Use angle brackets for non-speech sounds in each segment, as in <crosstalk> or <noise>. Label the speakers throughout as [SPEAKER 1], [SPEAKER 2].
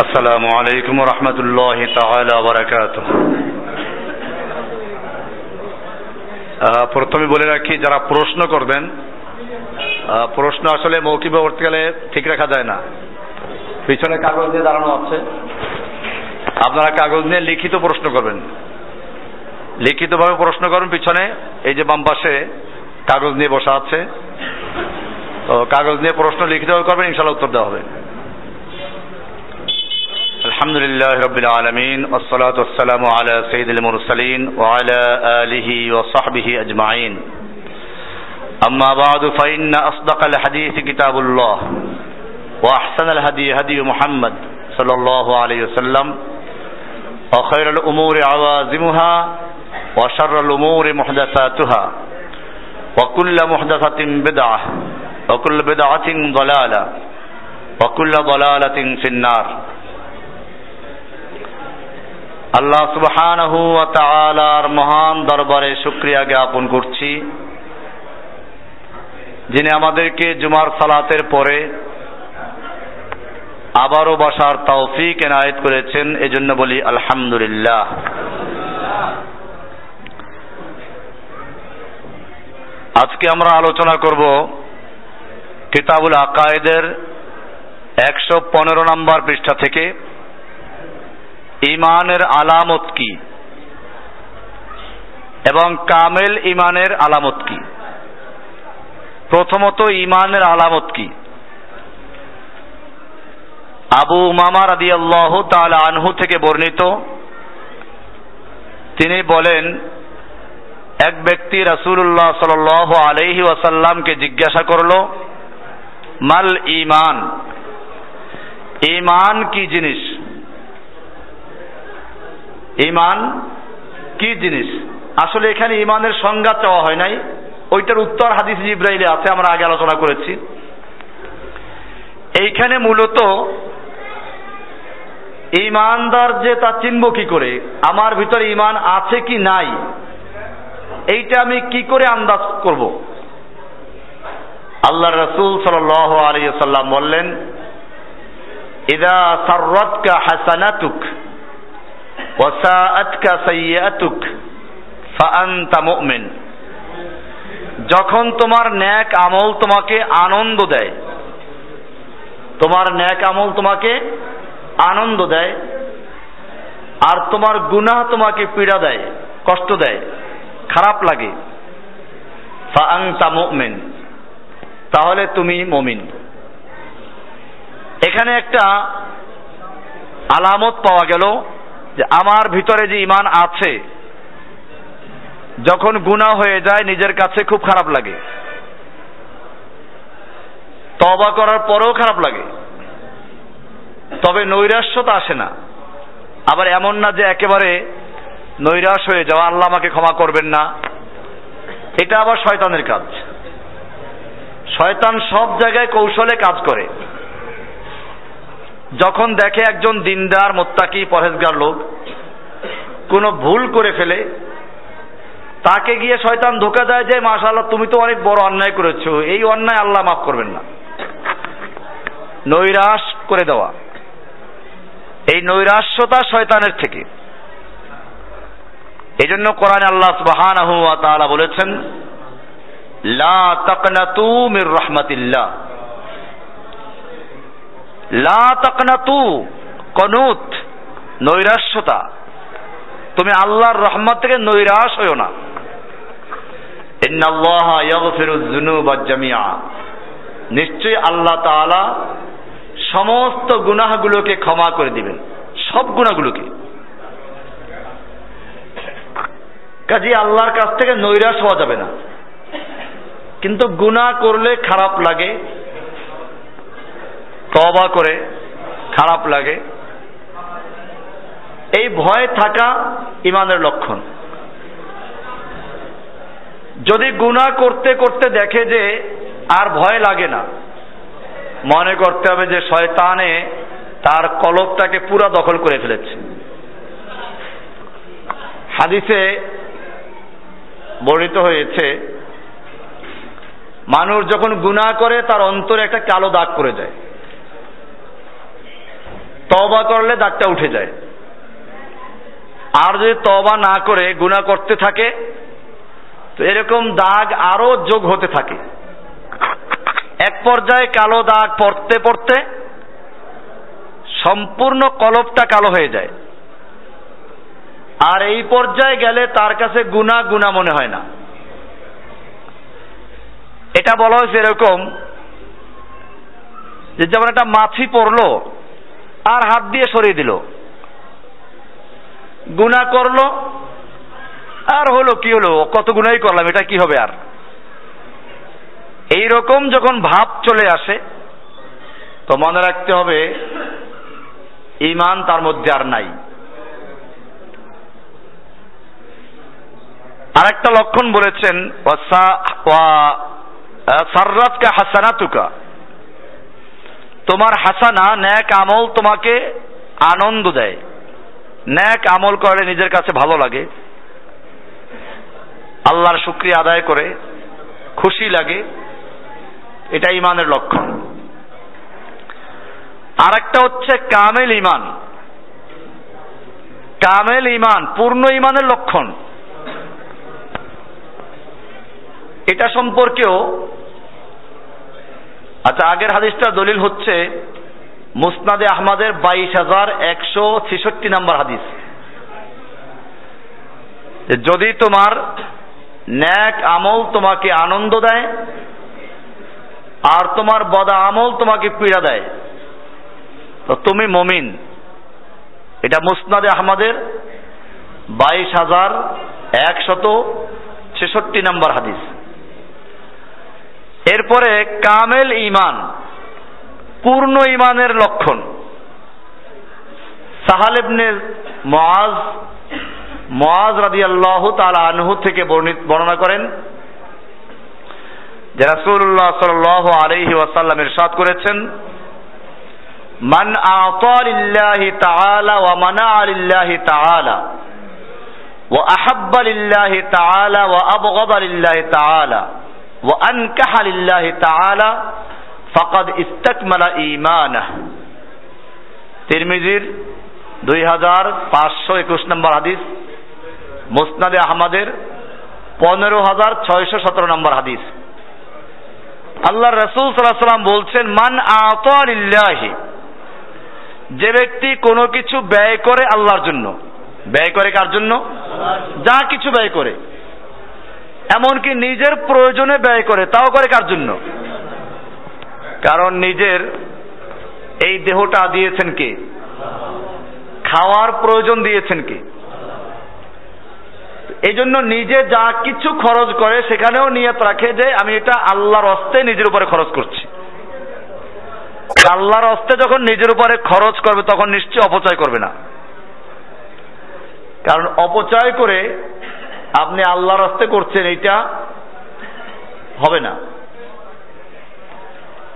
[SPEAKER 1] السلام عليكم ورحمة الله تعالى وبركاته আহ, প্রথমে বলে রাখি যারা প্রশ্ন করবেন আহ, প্রশ্ন আসলে মৌখিক পরবর্তীকালে ঠিক রাখা যায় না পিছনে কাগজ দিয়ে দাঁড়ানো আছে আপনারা কাগজ নিয়ে লিখিত প্রশ্ন করবেন লিখিতভাবে প্রশ্ন করুন পিছনে এই যে বাম পাশে কাগজ নিয়ে বসা আছে তো কাগজ নিয়ে প্রশ্ন লিখিতভাবে করবেন ইনশাল্লাহ উত্তর দেওয়া হবে الحمد لله رب العالمين والصلاة والسلام على سيد المرسلين وعلى آله وصحبه أجمعين. أما بعد فإن أصدق الحديث كتاب الله وأحسن الهدي هدي محمد صلى الله عليه وسلم وخير الأمور عوازمها وشر الأمور محدثاتها وكل محدثة بدعة وكل بدعة ضلالة وكل ضلالة في النار. আল্লাহ তাআলার মহান দরবারে শুকরিয়া জ্ঞাপন করছি। যিনি আমাদেরকে জুমার সালাতের পরে আবারও বসার তৌফিক এনায়েত করেছেন, এজন্য বলি আলহামদুলিল্লাহ। আজকে আমরা আলোচনা করব কিতাবুল আকায়েদের একশো পনেরো নম্বর পৃষ্ঠা থেকে। ইমানের আলামত কি? এবং কামেল ইমানের আলামত কি? প্রথমত ইমানের আলামত কি? আবু উমামা রাদি আল্লাহ তাল আনহু থেকে বর্ণিত, তিনি বলেন, এক ব্যক্তি রাসূলুল্লাহ সাল আলহি ওয়াসাল্লামকে জিজ্ঞাসা করল, মাল ইমান? ইমান কি জিনিস? ইমান কি জিনিস? আসলে এখানে ইমানের সংজ্ঞা চাওয়া হয় নাই। ওইটার উত্তর হাদিস ইব্রাহিলে আছে, আমরা আগে আলোচনা করেছি। এইখানে মূলত ইমানদার যে তা চিনব কি করে, আমার ভিতরে ইমান আছে কি নাই, এইটা আমি কি করে আন্দাজ করব? আল্লাহ রসুল সাল আলী সাল্লাম বললেন, ইদা সাররতকা হাসানাতুক। যখন তোমার ন্যাক আমল তোমাকে আনন্দ দেয়, তোমার ন্যাক আমল তোমাকে আনন্দ দেয়, আর তোমার গুনাহ তোমাকে পীড়া দেয়, কষ্ট দেয়, খারাপ লাগে তাহলে তুমি মমিন। এখানে একটা আলামত পাওয়া গেল যে আমার ভিতরে যে ইমান আছে, যখন গুণা হয়ে যায়, নিজের কাছে খুব খারাপ লাগে। তবা করার পরেও খারাপ লাগে। তবে নৈরাশ্যতা আসে না। আবার এমন না যে একেবারে নৈরাশ হয়ে যাওয়া, আল্লাহ আমাকে ক্ষমা করবেন না। এটা আবার শয়তানের কাজ। শয়তান সব জায়গায় কৌশলে কাজ করে। যখন দেখে একজন দিনদার, মোত্তাকি, পরহেজগার লোক, কোনো ভুল করে ফেলে, তাকে গিয়ে শয়তান ধোকা দেয় যে মাশাল্লাহ তুমি তো অনেক বড় অন্যায় করেছ, এই অন্যায় আল্লাহ মাফ করবেন না। নৈরাশ করে দেওয়া। এই নৈরাশ্যতা শয়তানের থেকে। এই জন্য কোরআন আল্লাহ সুবহানাহু বলেছেন, লা তাকনাতু মির রাহমাতিল্লাহ। কনুত, নৈরাশ্যতা। তুমি আল্লাহর রহমত থেকে নৈরাশ হইও না। নিশ্চয়ই আল্লাহ তাআলা সমস্ত গুনাহগুলোকে ক্ষমা করে দিবেন, সব গুনাহগুলোকে। কাজে আল্লাহর কাছ থেকে নৈরাশ হওয়া যাবে না। কিন্তু গুনাহ করলে খারাপ লাগে তবা করে খারাপ লাগে। এই ভয় থাকা ইমানের লক্ষণ। যদি গুনাহ করতে করতে দেখে যে আর ভয় লাগে না, মনে করতে হবে যে শয়তানে তার কলবটাকে পুরা দখল করে ফেলেছে। হাদিসে বর্ণিত হয়েছে, মানুষ যখন গুনাহ করে তার অন্তরে একটা কালো দাগ পড়ে যায়। তবা করলে দাগটা উঠে যায়। আর যদি তবা না করে গুণা করতে থাকে, তো এরকম দাগ আরও যোগ হতে থাকে। এক পর্যায়ে কালো দাগ পড়তে পড়তে সম্পূর্ণ কলপটা কালো হয়ে যায়। আর এই পর্যায়ে গেলে তার কাছে গুণা গুণা মনে হয় না। এটা বলা হয়েছে এরকম যে যেমন একটা মাছি পড়ল আর হাত দিয়ে সরিয়ে দিল। গুণা করল, আর হলো কি হলো? কত গুণাই করলাম, এটা কি হবে আর? এই রকম যখন ভাব চলে আসে, তো মনে রাখতে হবে ইমান তার মধ্যে আর নাই। আরেকটা লক্ষণ বলেছেন সার্রাতকা হাসানাতুকা। তোমার হাসানা ন্যাক আমল তোমাকে আনন্দ দেয়। ন্যাক আমল করলে নিজের কাছে ভালো লাগে। আল্লাহর শুক্রিয়া আদায় করে, খুশি লাগে। এটা ইমানের লক্ষণ। আর একটা হচ্ছে কামেল ইমান কামেল ইমান পূর্ণ ইমানের লক্ষণ। এটা সম্পর্কেও আচ্ছা আগের হাদিসটা দলিল হচ্ছে মুসনাদে আহমদের বাইশ হাজার একশো ছেষট্টি নাম্বার হাদিস। যদি তোমার ন্যাক আমল তোমাকে আনন্দ দেয়, আর তোমার বদা আমল তোমাকে পীড়া দেয়, তো তুমি মমিন। এটা মুসনাদে আহমদের বাইশ হাজার একশত ছেষট্টি নাম্বার হাদিস। এরপরে কামেল ইমান পূর্ণ ইমানের লক্ষণ। সাহালেবনে মহাজ মহাজ রাদি আল্লাহ তালা আনহু থেকে বর্ণনা করেন, যে রাসূলুল্লাহ সাল্লাল্লাহু আলাইহি ওয়াসাল্লাম ইরশাদ করেছেন, মান আতা লিল্লাহি তাআলা ওয়া মানা লিল্লাহি তাআলা ওয়া আহাব্বা লিল্লাহি তাআলা ওয়া আবগাদা লিল্লাহি তাআলা। আনকাহা লিল্লাহি তাআলা ফাকাদ ইস্তাকমালা ঈমানাহ তিরমিজির দুই হাজার পাঁচশো একুশ নম্বর হাদিস, মুসনাদে আহমদের পনেরো হাজার ছয়শো সতেরো নম্বর হাদিস। আল্লাহ রসুল সাল্লাহ সাল্লাম বলছেন, মান আতারিল্লাহি যে ব্যক্তি কোনো কিছু ব্যয় করে আল্লাহর জন্য। ব্যয় করে কার জন্য? যা কিছু ব্যয় করে। এমনকি নিজের প্রয়োজনে ব্যয় করে, তাও করে কার জন্য? কারণ নিজের এই দেহটা দিয়েছেন কে? খাওয়ার প্রয়োজন দিয়েছেন কে? এই জন্য নিজে যা কিছু খরচ করে সেখানেও নিয়ত রাখে যে আমি এটা আল্লাহর অস্তে নিজের উপরে খরচ করছি। আল্লাহর অস্তে যখন নিজের উপরে খরচ করবে তখন নিশ্চয় অপচয় করবে না। কারণ অপচয় করে আপনি আল্লাহর অস্তে করছেন, এইটা হবে না।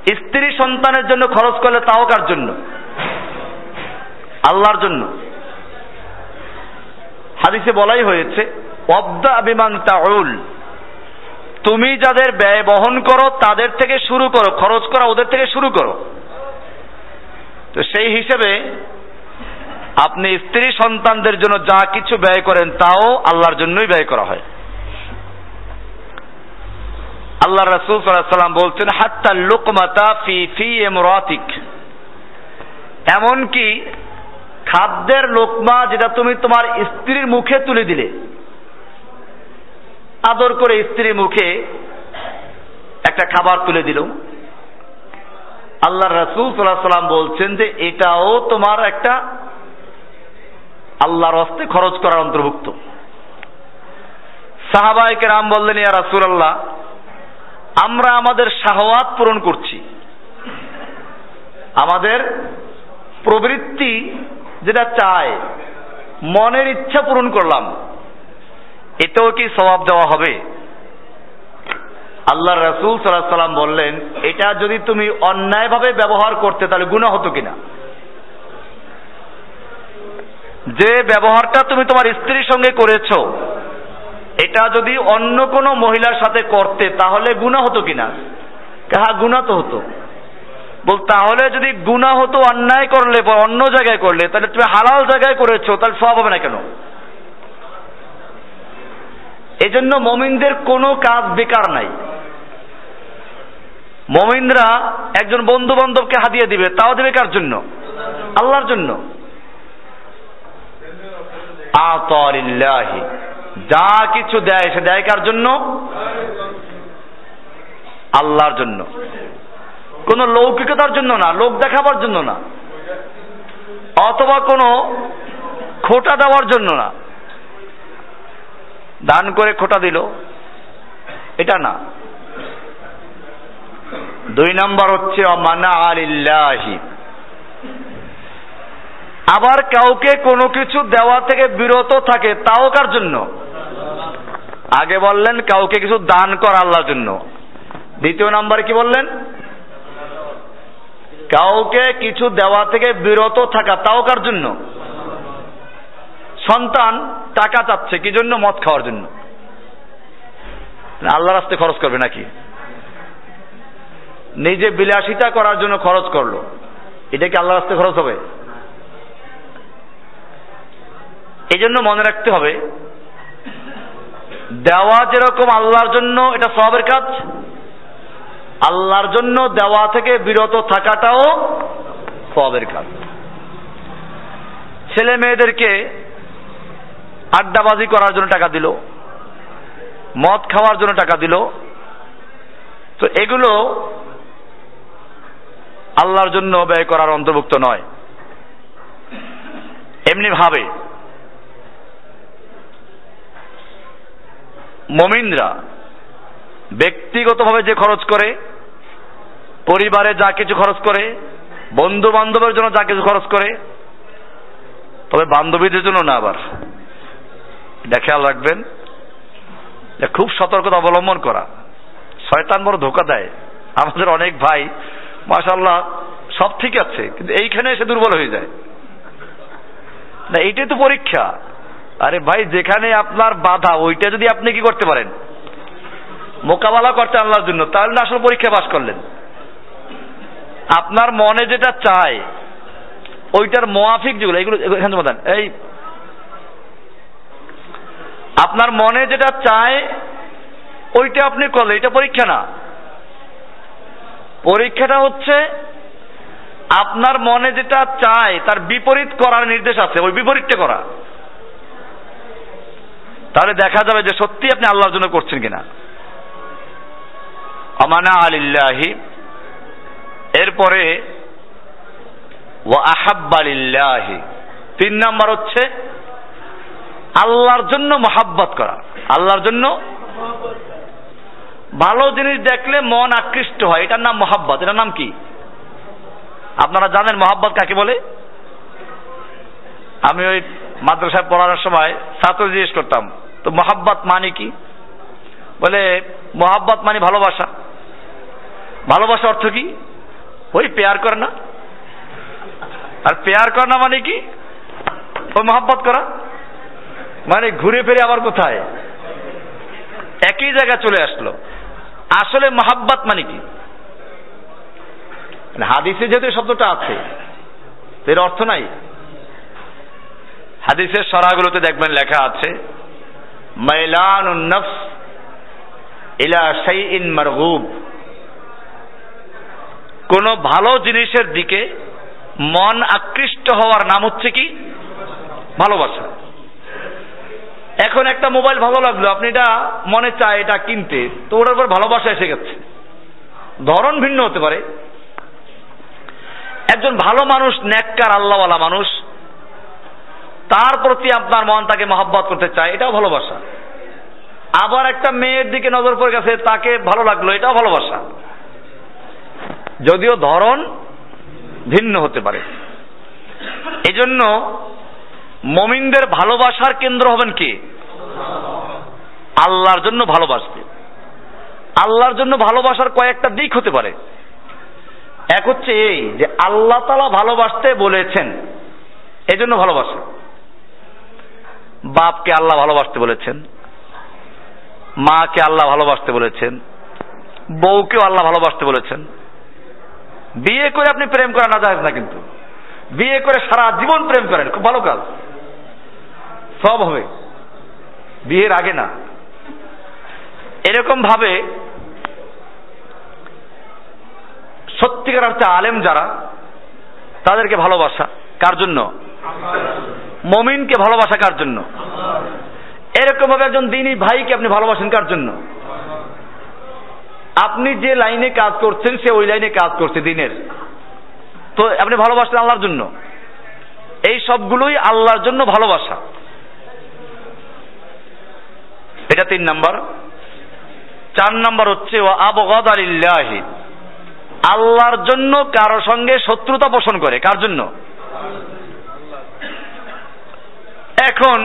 [SPEAKER 1] স্ত্রী সন্তানের জন্য খরচ করলে তাও কার জন্য? আল্লাহর জন্য। হাদিসে বলাই হয়েছে, অব্দা বিমান তাউল। তুমি যাদের ব্যয় বহন করো, তাদের থেকে শুরু করো, খরচ করা ওদের থেকে শুরু করো। তো সেই হিসেবে আপনি স্ত্রী সন্তানদের জন্য যা কিছু ব্যয় করেন তাও আল্লাহর জন্যই ব্যয় করা হয়। আল্লাহ রাসূল সাল্লাল্লাহু বলছেন, হাত্তা লুকমাতা ফি ফি ইমরাতিক। এমনকি খাদ্যের লোকমা যেটা তুমি তোমার স্ত্রীর মুখে তুলে দিলে। আদর করে স্ত্রীর মুখে একটা খাবার তুলে দিল। আল্লাহ রাসূল সাল্লাল্লাহু সাল্লাম বলছেন যে এটাও তোমার একটা আল্লাহর হস্তে খরচ করার অন্তর্ভুক্ত। সাহাবাইকে রাম বললেন, ইয়া রাসূলুল্লাহ, আমরা আমাদের শাহওয়াত পূরণ করছি। আমাদের প্রবৃত্তি যেটা চায়, মনের ইচ্ছা পূরণ করলাম। এতেও কি সবাব দেওয়া হবে? আল্লাহ রসুল সাল্লাহ সাল্লাম বললেন, এটা যদি তুমি অন্যায়ভাবে ব্যবহার করতে, তাহলে গুণা হতো কিনা? যে ব্যবহারটা তুমি তোমার স্ত্রীর সঙ্গে করেছ, এটা যদি অন্য কোনো মহিলার সাথে করতে, তাহলে গুণা হতো কিনা? হ্যাঁ গুণা তো হতো? বল, তাহলে যদি গুণা হতো, অন্যায় করলে, বা অন্য জায়গায় করলে, তাহলে তুমি হালাল জায়গায় করেছ, তাহলে সব হবে না কেন? এই জন্য মমিনদের কোনো কাজ বেকার নাই। মমিনরা একজন বন্ধু বান্ধবকে হাতিয়ে দিবে, তাও দেবে কার জন্য? আল্লাহর জন্য। আতরিল্লাহি। যা কিছু দেয়, সে দেয় কার জন্য? আল্লাহর জন্য। কোন লৌকিকতার জন্য না, লোক দেখাবার জন্য না। অথবা কোনো খোটা দেওয়ার জন্য না। দান করে খোটা দিল, এটা না। দুই নাম্বার হচ্ছে, অমানা আলিল্লাহি। আবার কাউকে কোনো কিছু দেওয়া থেকে বিরত থাকে, তাও কার জন্য? আগে বললেন কাউকে কিছু দান করা আল্লাহর জন্য। দ্বিতীয় নাম্বার কি বললেন? কাউকে কিছু দেওয়া থেকে বিরত থাকা, তাও কার জন্য? সন্তান টাকা চাচ্ছে, কি জন্য? মদ খাওয়ার জন্য। আল্লাহ রাস্তে খরচ করবে নাকি? নিজে বিলাসিতা করার জন্য খরচ করল। এটা কি আল্লাহ রাস্তে খরচ হবে? এই জন্য মনে রাখতে হবে, দেওয়া যেরকম আল্লাহর জন্য এটা সবের কাজ, আল্লাহর জন্য দেওয়া থেকে বিরত থাকাটাও সবের কাজ। ছেলে মেয়েদেরকে আড্ডাবাজি করার জন্য টাকা দিল, মদ খাওয়ার জন্য টাকা দিল, তো এগুলো আল্লাহর জন্য ব্যয় করার অন্তর্ভুক্ত নয়। এমনি ভাবে মমিনরা ব্যক্তিগতভাবে যে খরচ করে, পরিবারে যা কিছু খরচ করে বন্ধু বান্ধবের জন্য যা কিছু খরচ করে, তবে বান্ধবীদের জন্য না আবার। এটা খেয়াল রাখবেন খুব সতর্কতা অবলম্বন করা। শয়তান বড় ধোকা দেয়। আমাদের অনেক ভাই মাশাল্লাহ সব ঠিক আছে, কিন্তু এইখানে এসে দুর্বল হয়ে যায়। না, এইটাই তো পরীক্ষা। আরে ভাই, যেখানে আপনার বাধা, ওইটা যদি আপনি কি করতে পারেন? মোকাবেলা করতে আল্লাহর জন্য, তাহলে আসলে পরীক্ষা পাশ করলেন। আপনার মনে যেটা চায়, ওইটার মোয়াফিক যেগুলো এইগুলো এখানে সমাধান এই, আপনার মনে যেটা চায়, ওইটা আপনি করলে এটা পরীক্ষা না। পরীক্ষাটা হচ্ছে, আপনার মনে যেটা চায়, তার বিপরীত করার নির্দেশ আছে, ওই বিপরীতটা করা। তাহলে দেখা যাবে যে সত্যি আপনি আল্লাহর জন্য করছেন কিনা। আমানা আলিল্লাহি, এরপরে আহাব্বালিল্লাহি তিন নাম্বার হচ্ছে আল্লাহর জন্য মহাব্বত করা। আল্লাহর জন্য ভালো জিনিস দেখলে মন আকৃষ্ট হয়। এটার নাম মহাব্বত। এটার নাম কি? আপনারা জানেন মহাব্বত কাকে বলে? আমি ওই মাদ্রাসায় পড়ানোর সময় ছাত্র জিজ্ঞেস করতাম তো মহাব্বত মানে কি? বলে মহাব্বত মানে ভালোবাসা। ভালোবাসা অর্থ কি? ওই পেয়ার করে না। আর পেয়ার করা না মানে কি? ওই মহাব্বত করা। মানে ঘুরে ফিরে আবার কোথায়? একই জায়গায় চলে আসলো। আসলে মহাব্বাত মানে কি? মানে হাদিসে যেহেতু শব্দটা আছে এর অর্থ নাই। হাদিসের সরাগুলোতে দেখবেন লেখা আছে মাইলান নফস ইলা শাইইন মারগুব। কোন ভালো জিনিসের দিকে মন আকৃষ্ট হওয়ার নাম হচ্ছে কি? ভালোবাসা। এখন একটা মোবাইল ভালো লাগল, আপনি এটা মনে চায় এটা কিনতে, তো ওটার উপর ভালোবাসা এসে গেছে। ধরন ভিন্ন হতে পারে। একজন ভালো মানুষ, ন্যাক্কার, আল্লাহওয়ালা মানুষ তার প্রতি আপনার মন তাকে মহাব্বত করতে চায়, এটাও ভালোবাসা। আবার একটা মেয়ের দিকে নজর পড়ে গেছে, তাকে ভালো লাগল, এটাও ভালোবাসা। যদিও ধরন ভিন্ন হতে পারে। এজন্য মমিনদের ভালোবাসার কেন্দ্র হবেন কি? আল্লাহর জন্য ভালোবাসবে। আল্লাহর জন্য ভালোবাসার কয়েকটা দিক হতে পারে। এক হচ্ছে এই যে আল্লাহ তালা ভালোবাসতে বলেছেন এই জন্য ভালোবাসা। বাপকে আল্লাহ ভালোবাসতে বলেছেন, মাকে আল্লাহ ভালোবাসতে বলেছেন, বউকেও আল্লাহ ভালোবাসতে বলেছেন। বিয়ে করে আপনি প্রেম করা না যায় না কিন্তু। বিয়ে করে সারা জীবন প্রেম করেন, খুব ভালো কাজ। সব হবে। বিয়ের আগে না। এরকম ভাবে সত্যিকার অর্থে আলেম যারা, তাদেরকে ভালোবাসা। কার জন্য? মমিনকে ভালোবাসা কার জন্য? এরকম ভাবে একজন দিনই ভাইকে আপনি ভালোবাসেন কার জন্য? আপনি যে লাইনে কাজ করছেন, সে ওই লাইনে কাজ করছে দিনের। তো আপনি ভালোবাসেন আল্লাহর জন্য। এই সবগুলোই আল্লাহর জন্য ভালোবাসা। এটা তিন নাম্বার। চার নাম্বার হচ্ছে ও আবগদ আলিল্লাহি আল্লাহর জন্য কারও সঙ্গে শত্রুতা পোষণ করে। কার জন্য? এখন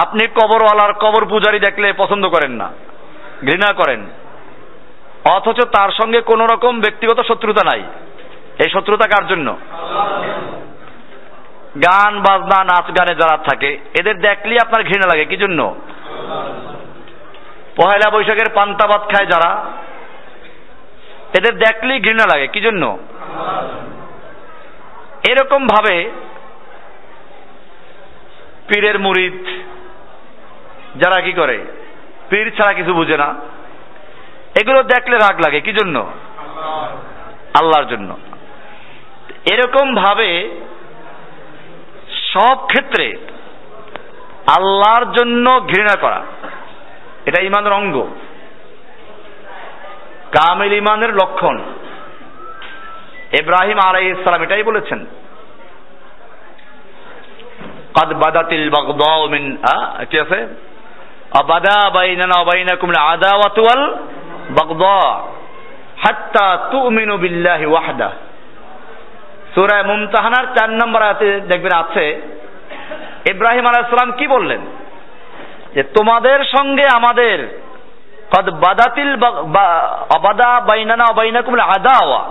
[SPEAKER 1] আপনি কবরওয়ালার কবর পূজারি দেখলে পছন্দ করেন না, ঘৃণা করেন। অথচ তার সঙ্গে কোন রকম ব্যক্তিগত শত্রুতা নাই। এই শত্রুতা কার জন্য? গান, বাজনা, নাচ, গানে যারা থাকে, এদের দেখলেই আপনার ঘৃণা লাগে। কি জন্য? পহেলা বৈশাখের পান্তা ভাত খায় যারা, এদের দেখলেই ঘৃণা লাগে। কি জন্য? এরকম ভাবে পীরের মুরিদ। যারা কি করে? পীর ছাড়া কিছু বুঝে না। এগুলো দেখলে রাগ লাগে। কি জন্য? আল্লাহর জন্য। এরকম ভাবে সব ক্ষেত্রে আল্লাহর জন্য ঘৃণা করা, এটা ইমানের অঙ্গ। কামিল ইমানের লক্ষণ। ইব্রাহিম আলাই ইসলাম এটাই বলেছেন। قد بدت البغضاء من কি আছে أبدا بيننا وبينكم العداوة والبغضاء حتى تؤمنوا بالله وحده সূরা মুমতাহানার চার নম্বর আয়াতে দেখবেন আছে ইব্রাহিম আলাইহিস কি বললেন যে তোমাদের সঙ্গে আমাদের কদ বাদাতিল অবাদা বাইনানা অবাইনাকুম আদাওয়া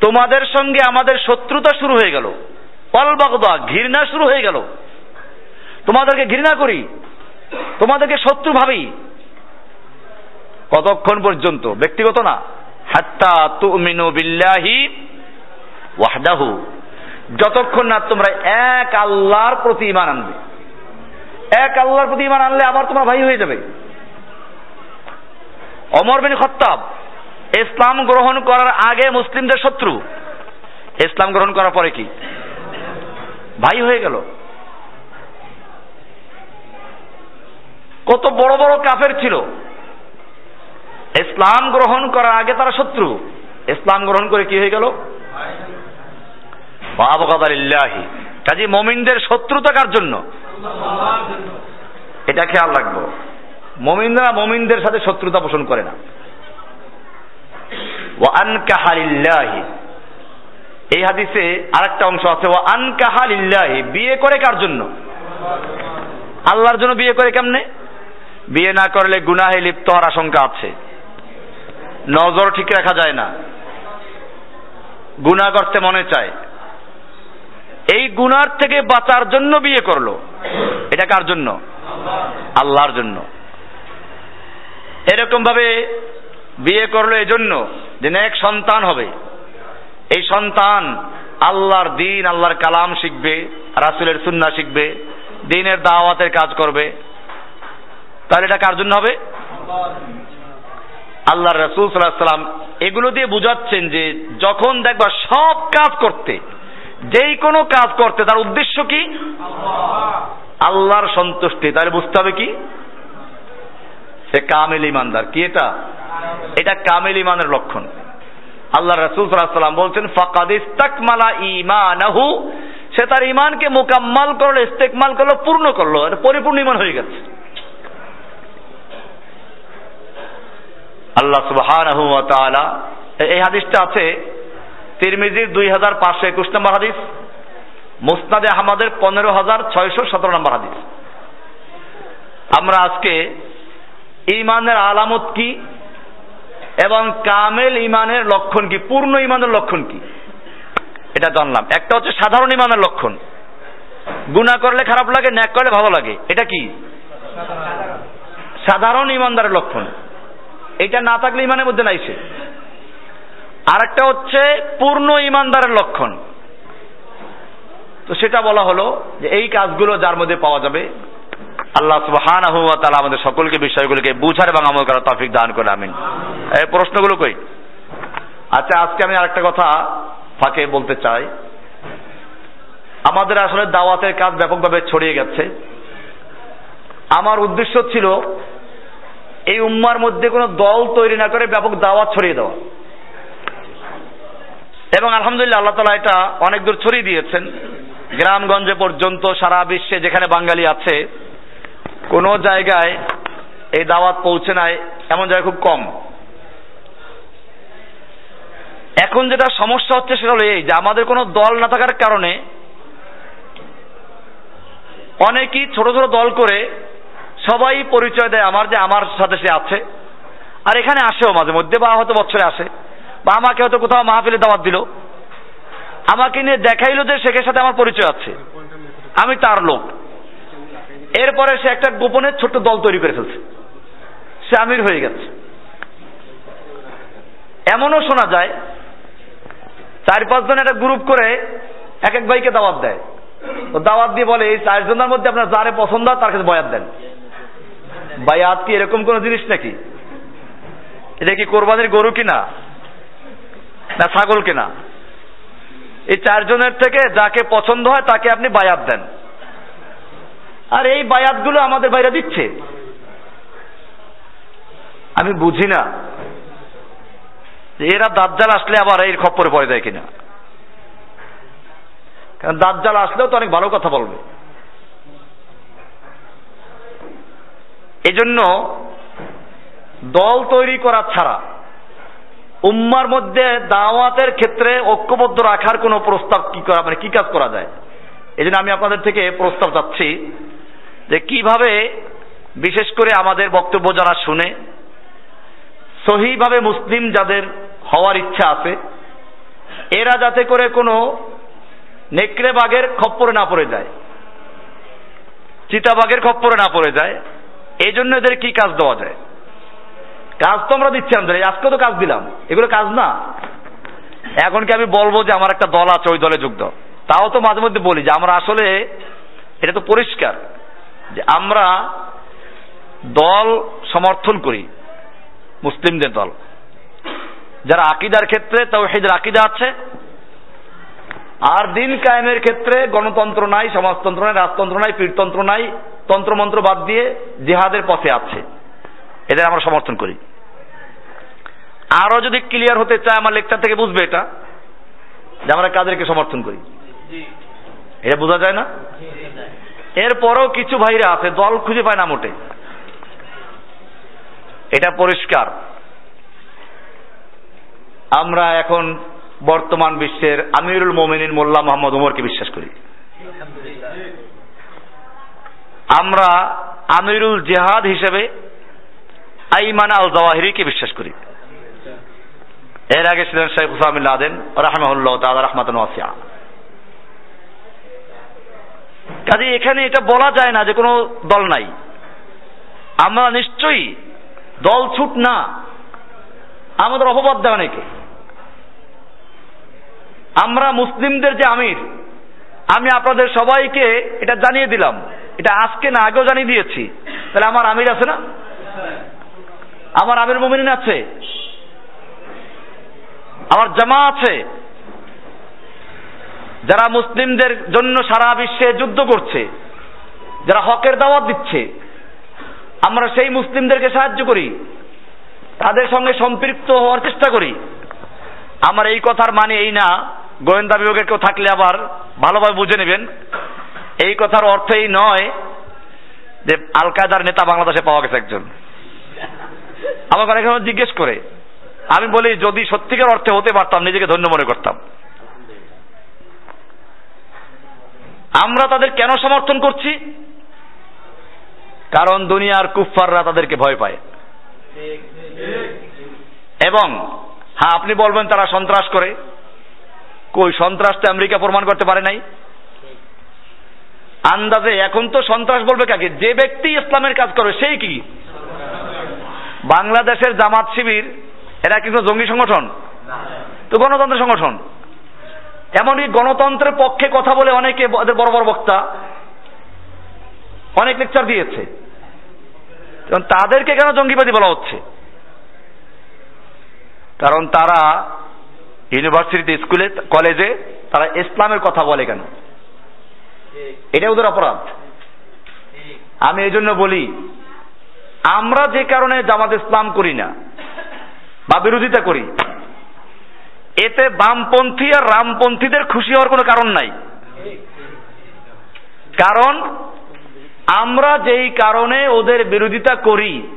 [SPEAKER 1] তোমাদের সঙ্গে আমাদের শত্রুতা শুরু হয়ে গেল অলবাগদা ঘৃণা শুরু হয়ে গেল। তোমাদেরকে ঘৃণা করি, তোমাদেরকে শত্রু ভাবি। কতক্ষণ পর্যন্ত? ব্যক্তিগত না। হাত্তা তুমিনু বিল্লাহি ওয়াহদাহু। যতক্ষণ না তোমরা এক আল্লাহর প্রতি ইমান আনবে। এক আল্লাহর প্রতি ইমান আনলে আবার তোমার ভাই হয়ে যাবে। অমর বিন খত্তাব, ইসলাম গ্রহণ করার আগে মুসলিমদের শত্রু। ইসলাম গ্রহণ করার পরে কি? ভাই হয়ে গেল। কত বড় বড় কাফের ছিল। ইসলাম গ্রহণ করার আগে তারা শত্রু। ইসলাম গ্রহণ করে কি হয়ে গেল? বাবকাদারিল্লাহি কাজী মমিনদের শত্রুতা কার জন্য? এটা খেয়াল রাখব। মমিনরা মমিনদের সাথে শত্রুতা পোষণ করে না। ও আনকাহালিল্লাহি এই হাদিসে আরেকটা অংশ আছে ও আনকাহালিল্লাহি বিয়ে করে কার জন্য? আল্লাহর জন্য বিয়ে করে কেমনে? বিয়ে না করলে গুনাহে লিপ্ত হওয়ার আশঙ্কা আছে। নজর ঠিক রাখা যায় না। গুনাহ করতে মনে চায়। এই গুনার থেকে বাঁচার জন্য বিয়ে করল। এটা কার জন্য? আল্লাহর জন্য। এরকম ভাবে বিয়ে করল এজন্য যে এক সন্তান হবে। এই সন্তান আল্লাহর দিন, আল্লাহর কালাম শিখবে, রাসুলের সুন্না শিখবে, দিনের দাওয়াতের কাজ করবে। তাহলে এটা কার জন্য হবে? আল্লাহ রসুল সাল্লাম এগুলো দিয়ে বুঝাচ্ছেন যে যখন দেখবা সব কাজ করতে, যেই কোনো কাজ করতে, তার উদ্দেশ্য কি? আল্লাহর সন্তুষ্টি। তাহলে বুঝতে হবে কি? সে কামেল ইমানদার। কি এটা? এটা কামেল ইমানের লক্ষণ। আল্লাহ রসুল সাল্লাম বলছেন, ফাকাদ ইস্তাকমালা ইমানাহু সে তার ইমানকে মোকাম্মাল করল, ইস্তেকমাল করল, পূর্ণ করল পরিপূর্ণ ইমান হয়ে গেছে। আল্লাহ সুবহানাহু ওয়া তাআলা এই হাদিসটা আছে, তিরমিজির দুই হাজার পাঁচশো একুশ নম্বর হাদিস, মুসনাদে আহমদের পনেরো হাজার ছয়শো সতেরো নম্বর হাদিস। আমরা আজকে ইমানের আলামত কি? এবং কামেল ইমানের লক্ষণ কি? পূর্ণ ইমানের লক্ষণ কি? এটা জানলাম। একটা হচ্ছে সাধারণ ইমানের লক্ষণ। গুণা করলে খারাপ লাগে, ন্যাক করলে ভালো লাগে। এটা কি? সাধারণ ইমানদারের লক্ষণ। এটা না থাকলে ইমানের মধ্যে নাই সে। আরেকটা হচ্ছে পূর্ণ ইমানদারের লক্ষণ। তো সেটা বলা হলো যে এই কাজগুলো যার মধ্যে পাওয়া যাবে। আল্লাহ তাআলা আমাদের সকলকে, বিষয়গুলোকে বুঝার এবং আমল করার তৌফিক দান করে আমিন। এই প্রশ্নগুলো কই? আচ্ছা আজকে আমি আরেকটা কথা ফাঁকে বলতে চাই। আমাদের আসলে দাওয়াতের কাজ ব্যাপকভাবে ছড়িয়ে গেছে। আমার উদ্দেশ্য ছিল এই উম্মার মধ্যে কোনো দল তৈরি না করে ব্যাপক দাওয়াত ছড়িয়ে দেওয়া। এবং আলহামদুলিল্লাহ আল্লাহ তালা এটা অনেক দূর ছড়িয়ে দিয়েছেন। গ্রামগঞ্জে পর্যন্ত সারা বিশ্বে যেখানে বাঙালি আছে কোনো জায়গায় এই দাওয়াত পৌঁছে নাই, এমন জায়গা খুব কম। এখন যেটা সমস্যা হচ্ছে সেটা হলো এই যে আমাদের কোনো দল না থাকার কারণে অনেকেই ছোট ছোট দল করে সবাই পরিচয় দেয় আমার যে আমার সাথে সে আছে। আর এখানে আসেও মাঝে মধ্যে, বা হয়তো বছরে আসে, বা আমাকে হয়তো কোথাও মাহফিলে দাওয়াত দিল। আমাকে নিয়ে দেখাইলো যে শেখের সাথে আমার পরিচয় আছে। আমি তার লোক। এরপরে সে একটা গোপনের ছোট্ট দল তৈরি করে ফেলছে। সে আমির হয়ে গেছে। এমনও শোনা যায়, চার পাঁচজন একটা গ্রুপ করে এক এক ভাইকে দাওয়াত দেয়। তো দাওয়াত দিয়ে বলে, এই চারজনের মধ্যে আপনার যারে পছন্দ হয় তার কাছে বয়াত দেন। বায়াত কি এরকম কোন জিনিস নাকি? এটা কি কোরবানির গরু কিনা? না ছাগল কিনা? এই চারজনের থেকে যাকে পছন্দ হয় তাকে আপনি বায়াত দেন। আর এই বায়াতগুলো আমাদের বাইরে দিচ্ছে। আমি বুঝি না এরা দাজ্জাল আসলে আবার এর খপ্পরে পড়ে যায় কিনা। কারণ দাজ্জাল আসলেও তো অনেক ভালো কথা বলবে। এজন্য দল তৈরি করা ছাড়া উম্মার মধ্যে দাওয়াতের ক্ষেত্রে ঐক্যবদ্ধ রাখার কোনো প্রস্তাব কি করা মানে কি কাজ করা যায়? এই আমি আপনাদের থেকে প্রস্তাব চাচ্ছি যে কীভাবে, বিশেষ করে আমাদের বক্তব্য যারা শুনে, সহিভাবে মুসলিম যাদের হওয়ার ইচ্ছা আছে, এরা যাতে করে কোনো নেকড়ে বাঘের খপ্পরে না পড়ে যায় চিতাবাঘের খপ্পরে না পড়ে যায় এই জন্য এদের কি কাজ দেওয়া যায়? কাজ তো আমরা দিচ্ছি আমাদের আজকে তো কাজ দিলাম, এগুলো কাজ না। এখন কি আমি বলব যে আমার একটা দল আছে, ওই দলে যুক্ত তাও তো মাঝে মধ্যে বলি যে আমরা আসলে এটা তো পরিষ্কার যে আমরা দল সমর্থন করি, মুসলিমদের দল। যারা আকিদার ক্ষেত্রে তাও তাওহিদের আকিদা আছে, আর দিন কায়েমের ক্ষেত্রে গণতন্ত্র নাই, সমাজতন্ত্র নাই, রাজতন্ত্র নাই, পীরতন্ত্র নাই, তন্ত্রমন্ত্র বাদ দিয়ে জেহাদের পথে আছে। এদের আমরা সমর্থন করি। আরও যদি ক্লিয়ার হতে চায় আমার লেকচার থেকে বুঝবে এটা, যে আমরা কাদেরকে সমর্থন করি। এটা বোঝা যায় না? এরপরও কিছু ভাইরা আছে দল খুঁজে পায় না মোটে। এটা পরিষ্কার। আমরা এখন বর্তমান বিশ্বের আমিরুল মোমিনিন মোল্লা মোহাম্মদ উমরকে বিশ্বাস করি। আমরা আমিরুল জেহাদ হিসেবে আইমান আল জাওয়াহিরিকে বিশ্বাস করি। এর আগে ছিলেন শেখ হুসামিল আদেন রাহমাহুল্লাহ তাআলা রাহমাতুন ওয়াসিয়া কাজে এখানে এটা বলা যায় না যে কোনো দল নাই। আমরা নিশ্চয়ই দল ছুট না, আমাদের অপবাদ দেওয়া অনেকে। আমরা মুসলিমদের যে আমির, আমি আপনাদের সবাইকে এটা জানিয়ে দিলাম। এটা আজকে না, আগেও জানিয়ে দিয়েছি। তাহলে আমার আমির আছে না? আমার আমির মোমিন আছে? আমার জামা আছে? যারা মুসলিমদের জন্য সারা বিশ্বে যুদ্ধ করছে, যারা হকের দাওয়াত দিচ্ছে, আমরা সেই মুসলিমদেরকে সাহায্য করি, তাদের সঙ্গে সম্পৃক্ত হওয়ার চেষ্টা করি। আমার এই কথার মানে এই না, গোয়েন্দা বিভাগের কেউ থাকলে আবার ভালোভাবে বুঝে নেবেন। এই কথার অর্থ এই নয় যে আল কায়দার নেতা বাংলাদেশে পাওয়া গেছে একজন। আমাকে অনেক জিজ্ঞেস করে। আমি বলি, যদি সত্যিকার অর্থে হতে পারতাম, নিজেকে ধন্য মনে করতাম। আমরা তাদের কেন সমর্থন করছি? কারণ দুনিয়ার কুফফাররা তাদেরকে ভয় পায়। এবং হ্যাঁ আপনি বলবেন তারা সন্ত্রাস করে। কই সন্ত্রাস তো আমেরিকা প্রমাণ করতে পারে নাই? আন্দাজে এখন তো সন্ত্রাস বলবে কাকে? যে ব্যক্তি ইসলামের কাজ করে, সেই কি? বাংলাদেশের জামাত শিবির, এরা কিন্তু জঙ্গি সংগঠন? তো গণতন্ত্র সংগঠন। এমনকি গণতন্ত্রের পক্ষে কথা বলে অনেকে বড় বড় বক্তা, অনেক লেকচার দিয়েছে। তাদেরকে কেন জঙ্গিবাদী বলা হচ্ছে? কারণ তারা ইউনিভার্সিটিতে স্কুলে কলেজে তারা ইসলামের কথা বলে কেন? এটা ওদের অপরাধ। আমি এই জন্য বলি, আমরা যে কারণে জামাত ইসলাম করি না, বা বিরোধিতা করি এতে বামপন্থী আর রামপন্থীদের খুশি হওয়ার কোনো কারণ নাই। কারণ আমরা যেই কারণে ওদের বিরোধিতা করি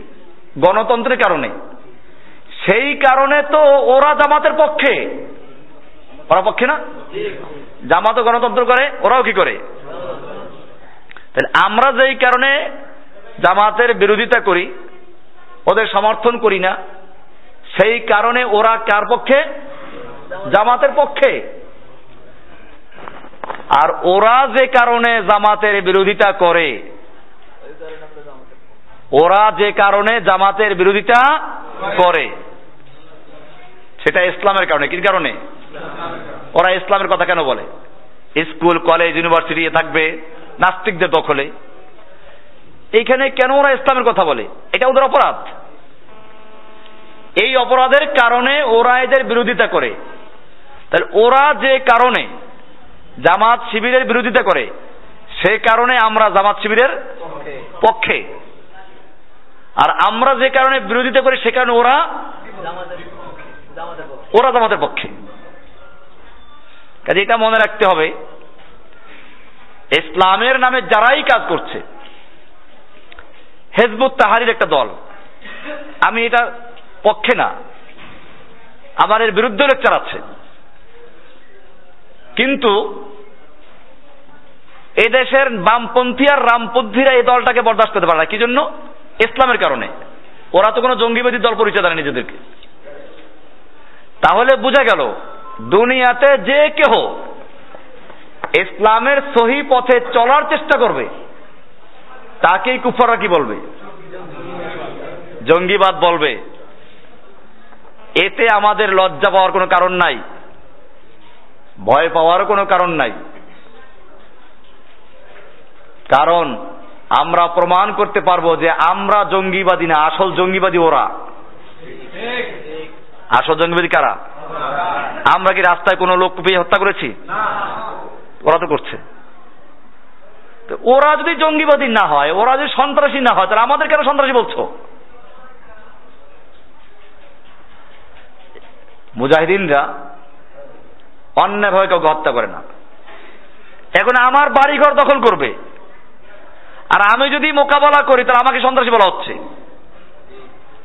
[SPEAKER 1] গণতন্ত্রের কারণে, সেই কারণে তো ওরা জামাতের পক্ষে। ওরা পক্ষে না? জামাতও গণতন্ত্র করে, ওরাও কি করে? তাহলে আমরা যেই কারণে জামাতের বিরোধিতা করি, ওদের সমর্থন করি না, সেই কারণে ওরা কার পক্ষে? জামাতের পক্ষে। আর ওরা যে কারণে জামাতের বিরোধিতা করে, ওরা যে কারণে জামাতের বিরোধিতা করে, সেটা ইসলামের কারণে। কি কারণে? ওরা ইসলামের কথা কেন বলে? স্কুল, কলেজ, ইউনিভার্সিটি থাকবে, নাস্তিকদের দখলে। এইখানে কেন ওরা ইসলামের কথা বলে? এটা ওদের অপরাধ। এই অপরাধের কারণে ওরা এদের বিরোধিতা করে। তাহলে ওরা যে কারণে জামাত শিবিরের বিরোধিতা করে, সে কারণে আমরা জামাত শিবিরের পক্ষে। আর আমরা যে কারণে বিরোধিতা করি, সে কারণে ওরা ওরা জামাতের পক্ষে। কাজে এটা মনে রাখতে হবে, ইসলামের নামে যারাই কাজ করছে, হেজবুত তাহারির একটা দল। আমি এটা পক্ষে না। আমার এর বিরুদ্ধে লেকচার আছে। কিন্তু এই দেশের বামপন্থী আর রামপন্থীরা এই দলটাকে বরদাস্ত করতে পারে না। কি জন্য? ইসলামের কারণে। ওরা তো কোনো জঙ্গিবাদী দল পরিচয় দেয় নিজেদেরকে। তাহলে বোঝা গেল, দুনিয়াতে যে কেহ ইসলামের সহি পথে চলার চেষ্টা করবে, তাকেই কুফাররা কি বলবে? জঙ্গিবাদ বলবে। এতে আমাদের লজ্জা পাওয়ার কোনো কারণ নাই। ভয় পাওয়ারও কোনো কারণ নাই। কারণ আমরা প্রমাণ করতে পারব যে আমরা জঙ্গিবাদী না, আসল জঙ্গিবাদী ওরা। আসল জঙ্গিবাদী কারা? আমরা কি রাস্তায় কোনো লোক পেয়ে হত্যা করেছি? ওরা তো করছে। ওরা যদি জঙ্গিবাদী না হয়, ওরা যদি সন্ত্রাসী না হয়, তাহলে আমাদের কেন সন্ত্রাসী বলছো? মুজাহিদিনরা অন্যায়ভাবে কাউকে হত্যা করে না। এখন আমার বাড়িঘর দখল করবে। আর আমি যদি মোকাবেলা করি, তাহলে আমাকে সন্ত্রাসী বলা হচ্ছে।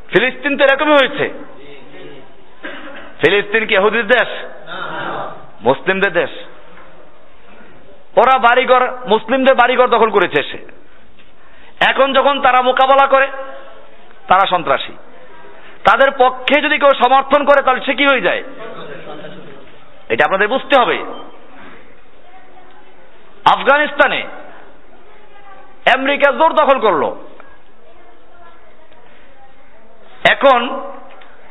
[SPEAKER 1] ফিলিস্তিন তো এরকমই হয়েছে। ফিলিস্তিন কি এহুদির দেশ? মুসলিমদের দেশ। ওরা বাড়িঘর, মুসলিমদের বাড়িঘর দখল করেছে এসে। এখন যখন তারা মোকাবেলা করে, তারা সন্ত্রাসী। তাদের পক্ষে যদি কেউ সমর্থন করে, তাহলে সে কি হয়ে যায়? এটা আপনাদের বুঝতে হবে। আফগানিস্তানে আমেরিকা জোর দখল করল। এখন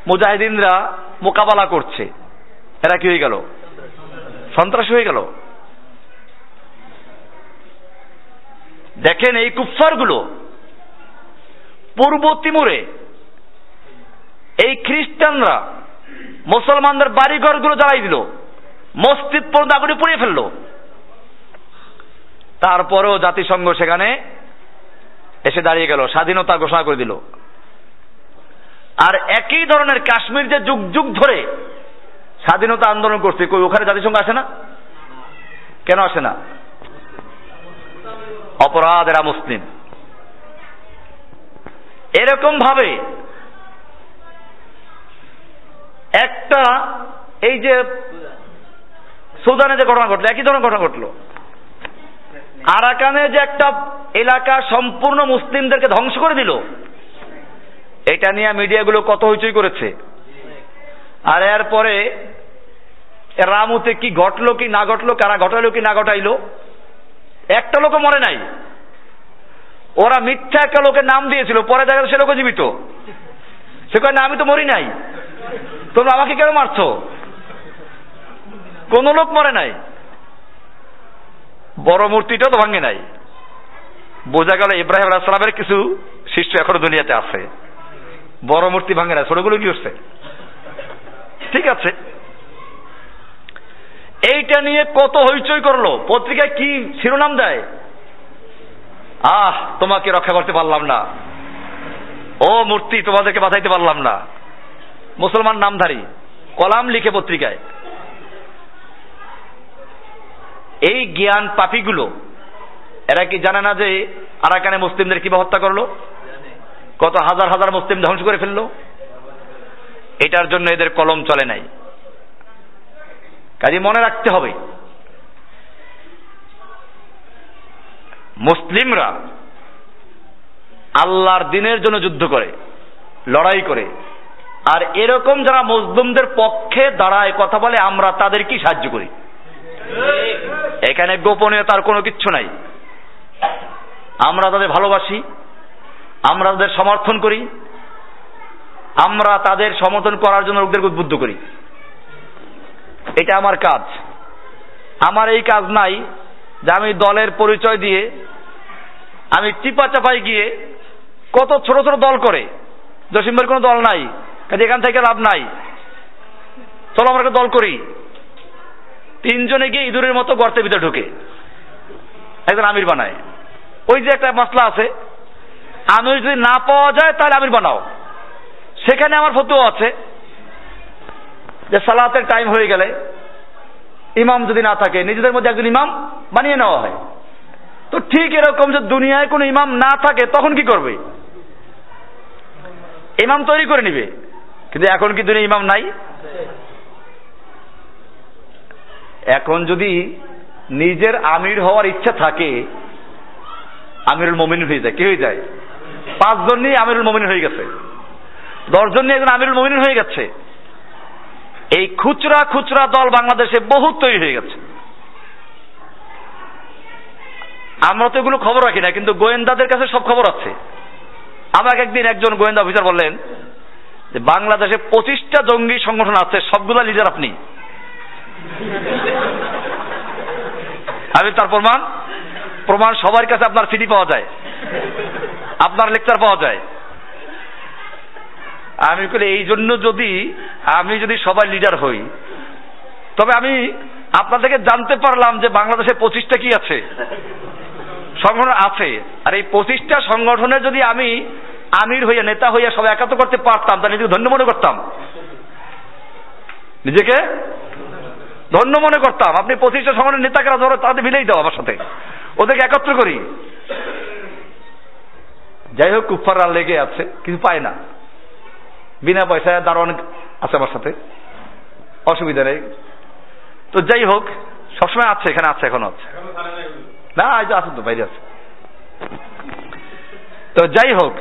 [SPEAKER 1] মুজাহিদিনরা মোকাবেলা করছে। এরা কি হয়ে গেল? সন্ত্রাস হয়ে গেল। দেখেন এই কুফারগুলো পূর্ব তিমুরে এই খ্রিস্টানরা মুসলমানদের বাড়িঘরগুলো জ্বালাই দিল। মসজিদ পর্যন্ত আগুনে পুড়িয়ে ফেলল। তারপরেও জাতিসংঘ সেখানে এসে দাঁড়িয়ে গেল, স্বাধীনতা ঘোষণা করে দিল। আর একই ধরনের কাশ্মীর যে যুগ যুগ ধরে স্বাধীনতা আন্দোলন করছে, কই ওখানে জাতিসংঘ আসে না? কেন আসে না? অপরাধ এরা মুসলিম। এরকম ভাবে একটা, এই যে সুদানে যে ঘটনা ঘটলো, একই ধরনের ঘটনা ঘটলো। আরাকানে যে একটা এলাকা সম্পূর্ণ মুসলিমদেরকে ধ্বংস করে দিল, এটা নিয়ে মিডিয়াগুলো কত হইচই করেছে। আর এরপরে রামুতে কি ঘটলো, কি না ঘটলো, কারা ঘটাইলো, কি না ঘটাইলো, একটা লোকও মরে নাই। ওরা মিথ্যা একটা লোকের নাম দিয়েছিল, পরে দেখা সে লোক জীবিত। সে কয়, না, আমি তো মরি নাই। তোমরা আমাকে কেন মারছো? কোন লোক মরে নাই। বড় মূর্তিটাও তো ভাঙে নাই। বোঝা গেল ইব্রাহিম আলাহামের কিছু শিষ্য এখনও দুনিয়াতে আছে। বড় মূর্তি ভাঙে না ছোটগুলো কি করছে? ঠিক আছে। এইটা নিয়ে কত হইচই করল, পত্রিকায় কি শিরোনাম দেয়? আহ, তোমাকে রক্ষা করতে পারলাম না। ও মূর্তি, তোমাদেরকে বাঁচাইতে পারলাম না। মুসলমান নামধারী, কলাম লিখে পত্রিকায়। এই জ্ঞান পাপীগুলো, এরা কি জানে না যে আরাকানে মুসলিমদের কীভাবে হত্যা করল? কত হাজার হাজার মুসলিম ধ্বংস করে ফেলল? এটার জন্য এদের কলম চলে নাই। কাজে মনে রাখতে হবে, মুসলিমরা আল্লাহর দিনের জন্য যুদ্ধ করে, লড়াই করে আর এরকম যারা মজলুমদের পক্ষে দাঁড়ায় কথা বলে, আমরা তাদের কি সাহায্য করি? এখানে গোপনীয়তার কোনো কিচ্ছু নাই। আমরা তাদের ভালোবাসি, আমরা তাদের সমর্থন করি, আমরা তাদের সমর্থন করার জন্য লোকদেরকে উদ্বুদ্ধ করি। এটা আমার কাজ। আমার এই কাজ নাই যে আমি দলের পরিচয় দিয়ে, আমি চিপা চাপাই গিয়ে কত ছোট ছোট দল করে জসিমের কোনো দল নাই। কাজে এখান থেকে লাভ নাই। চলো আমরা দল করি। তিনজনে গিয়ে ইঁদুরের মতো গর্তের ভিতরে ঢুকে। একজন আমির বানায়। ওই যে একটা মশলা আছে, আমির যদি না পাওয়া যায় তাহলে আমির বানাও। সেখানে আমার ফতুয়া আছে যে সালাতের টাইম হয়ে গেলে ইমাম যদি না থাকে, নিজেদের মধ্যে একজন ইমাম বানিয়ে নেওয়া হয়। তো ঠিক এরকম যে দুনিয়ায় কোনো ইমাম না থাকে, তখন কি করবে? ইমাম তৈরি করে নিবে। কিন্তু এখন কি দুনিয়া ইমাম নাই? এখন যদি নিজের আমির হওয়ার ইচ্ছা থাকে, আমিরুল মমিন হয়ে যায়। কি হয়ে যায়? পাঁচজন নিয়ে আমিরুল মমিন হয়ে গেছে। দশজন নিয়ে একজন আমিরুল মমিন হয়ে গেছে। এই খুচরা খুচরা দল বাংলাদেশে বহুত তৈরি হয়ে গেছে। আমরা তো এগুলো খবর রাখি না, কিন্তু গোয়েন্দাদের কাছে সব খবর আছে। আমাকে একদিন একজন গোয়েন্দা অফিসার বললেন যে বাংলাদেশে পঁচিশটা জঙ্গি সংগঠন আছে, সবগুলা লিডার আপনি। আমি তার প্রমাণ? প্রমাণ সবার কাছে আপনার সিডি পাওয়া যায়। আপনার লেকচার পাওয়া যায়। আমি বলি, এই জন্য যদি আমি যদি সবাই লিডার হই, তবে আমি আপনাদেরকে জানতে পারলাম যে বাংলাদেশে পঁচিশটা কি আছে। সংগঠন আছে। আর এই পঁচিশটা সংগঠনে যদি আমি আমির হইয়া, নেতা হইয়া সবাই একাত্র করতে পারতাম, তা নিজেকে ধন্য মনে করতাম। নিজেকে ধন্য মনে করতাম। আপনি পঁচিশটা সংগঠনের নেতাকে ধরো তাদের মিলেই দাও আমার সাথে। ওদেরকে একত্র করি। যাই হোক কুফাররা লেগে আছে কিছু পায় না। বিনা পয়সায় দারোয়ান আছে আমার সাথে। অসুবিধা নেই। তো যাই হোক, সবসময় আছে, এখানে আছে, এখনও আছে। না আছে তো, বাইরে আছে। তো যাই হোক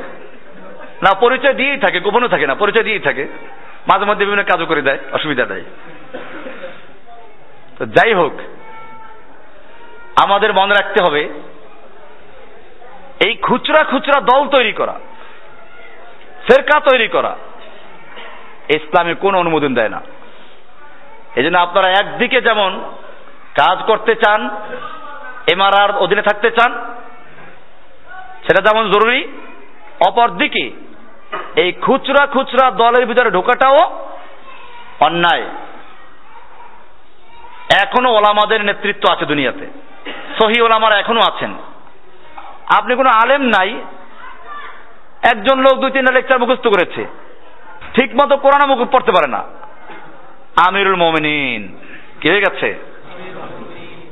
[SPEAKER 1] না, পরিচয় দিয়েই থাকে, গোপনও থাকে না, পরিচয় দিয়েই থাকে। মাঝে মধ্যে বিভিন্ন কাজও করে দেয়, অসুবিধা দেয় তো যাই হোক, আমাদের মনে রাখতে হবে, এই খুচরা খুচরা দল তৈরি করা, ফেরকা তৈরি করা, ইসলামে কোন অনুমোদন দেয় না। এই জন্য আপনারা একদিকে যেমন কাজ করতে চান, এমআরআর অধীনে থাকতে চান, সেটা যেমন জরুরি, অপরদিকে এই খুচরা খুচরা দলের ভিতরে ঢোকাটাও অন্যায়। এখনও ওলামাদের নেতৃত্ব আছে দুনিয়াতে। সহি ওলামারা এখনও আছেন। আপনি কোনো আলেম নাই, একজন লোক দুই তিনটা লেকচার মুখস্থ করেছে। ঠিক মতো কোরআন মুখ পড়তে পারে না। আমিরুল মোমিনিন। কে হয়ে গেছে?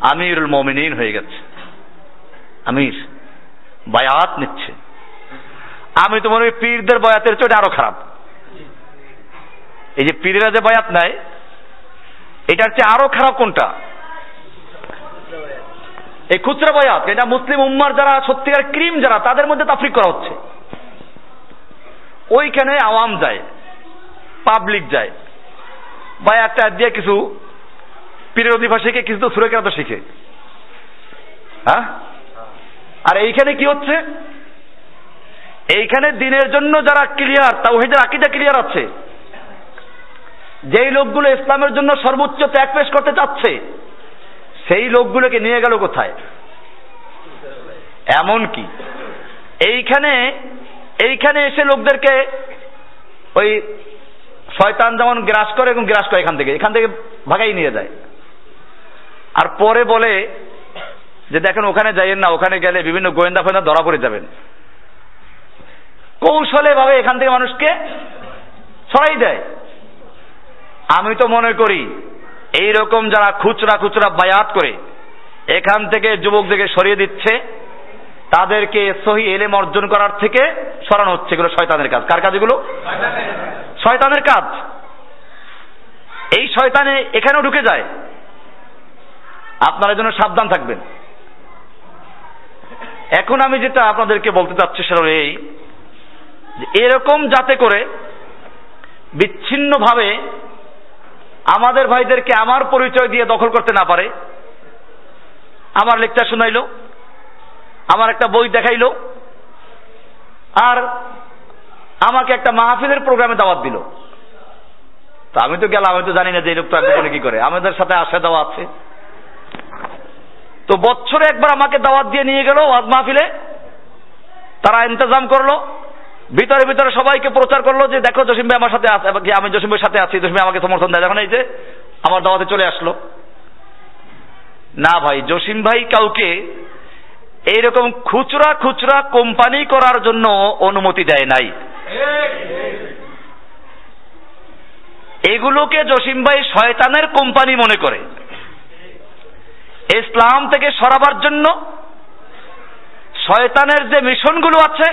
[SPEAKER 1] আমিরুল মোমিনিন হয়ে গেছে। আমির, বায়াত নিচ্ছে। আমি তো মনে করি পীরদের বয়াতের চেয়ে আরও খারাপ। এই যে পীরেরা যে বয়াত নেয়, এটার চেয়ে আরও খারাপ কোনটা? এই খুচরা বয়াত, এটা মুসলিম উম্মার যারা, সত্যিকার ক্রিম যারা, তাদের মধ্যে তাফরিক করা হচ্ছে। ওইখানে আওয়াম যায়, পাবলিক যায়। বা একটা দিয়ে কিছু পীরের অধিফা শিখে, কিছু তো তো শিখে। হ্যাঁ? আর এইখানে কি হচ্ছে? এইখানে দিনের জন্য যারা ক্লিয়ার তা ওহিদের আকিদা ক্লিয়ার আছে। যেই লোকগুলো ইসলামের জন্য সর্বোচ্চ ত্যাগ পেশ করতে চাচ্ছে, সেই লোকগুলোকে নিয়ে গেল কোথায়? এমন কি? এইখানে এইখানে এসে লোকদেরকে ওই শয়তান যেমন গ্রাস করে এবং গ্রাস করে এখান থেকে এখান থেকে ভাগাই নিয়ে যায়। আর পরে বলে যে দেখেন ওখানে যাইয়েন না, ওখানে গেলে বিভিন্ন গোয়েন্দা ফোয়েন্দা ধরা পড়ে যাবেন। কৌশলে ভাবে এখান থেকে মানুষকে সরাই দেয়। আমি তো মনে করি এই রকম যারা খুচরা খুচরা বায়াত করে, এখান থেকে যুবকদেরকে সরিয়ে দিচ্ছে, তাদেরকে সহি এলেম অর্জন করার থেকে সরানো হচ্ছে। এগুলো শয়তানের কাজ। কার কাজ এগুলো? শয়তানের কাজ। এই শয়তানে এখানেও ঢুকে যায়। আপনারা জন্য সাবধান থাকবেন। এখন আমি যেটা আপনাদেরকে বলতে চাচ্ছি সেটা এই এরকম যাতে করে বিচ্ছিন্নভাবে আমাদের ভাইদেরকে আমার পরিচয় দিয়ে দখল করতে না পারে। আমার লেকচার শোনাইলো, আমার একটা বই দেখাইলো, আর আমাকে একটা মাহফিলের প্রোগ্রামে দাওয়াত দিল। তা আমি তো গেলাম, আমি তো জানি না যে লোকটা কি করে। আমাদের সাথে আসা দেওয়া আছে। তো বছরে একবার আমাকে দাওয়াত দিয়ে নিয়ে গেল ওয়াজ মাহফিলে। তারা ইন্তজাম করল। ভিতরে ভিতরে সবাইকে প্রচার করল যে, দেখো জসিম ভাই আমার সাথে আছে আমি জসিম ভাইয়ের সাথে আছি, জসিম ভাই আমাকে সমর্থন দেয়। যখন এই যে আমার দাওয়াতে চলে আসলো, না ভাই, জসিম ভাই কাউকে এইরকম খুচরা খুচরা কোম্পানি করার জন্য অনুমতি দেয় নাই। এগুলোকে জসিম ভাই শয়তানের কোম্পানি মনে করে। ইসলাম থেকে সরাবার জন্য শয়তানের যে মিশনগুলো আছে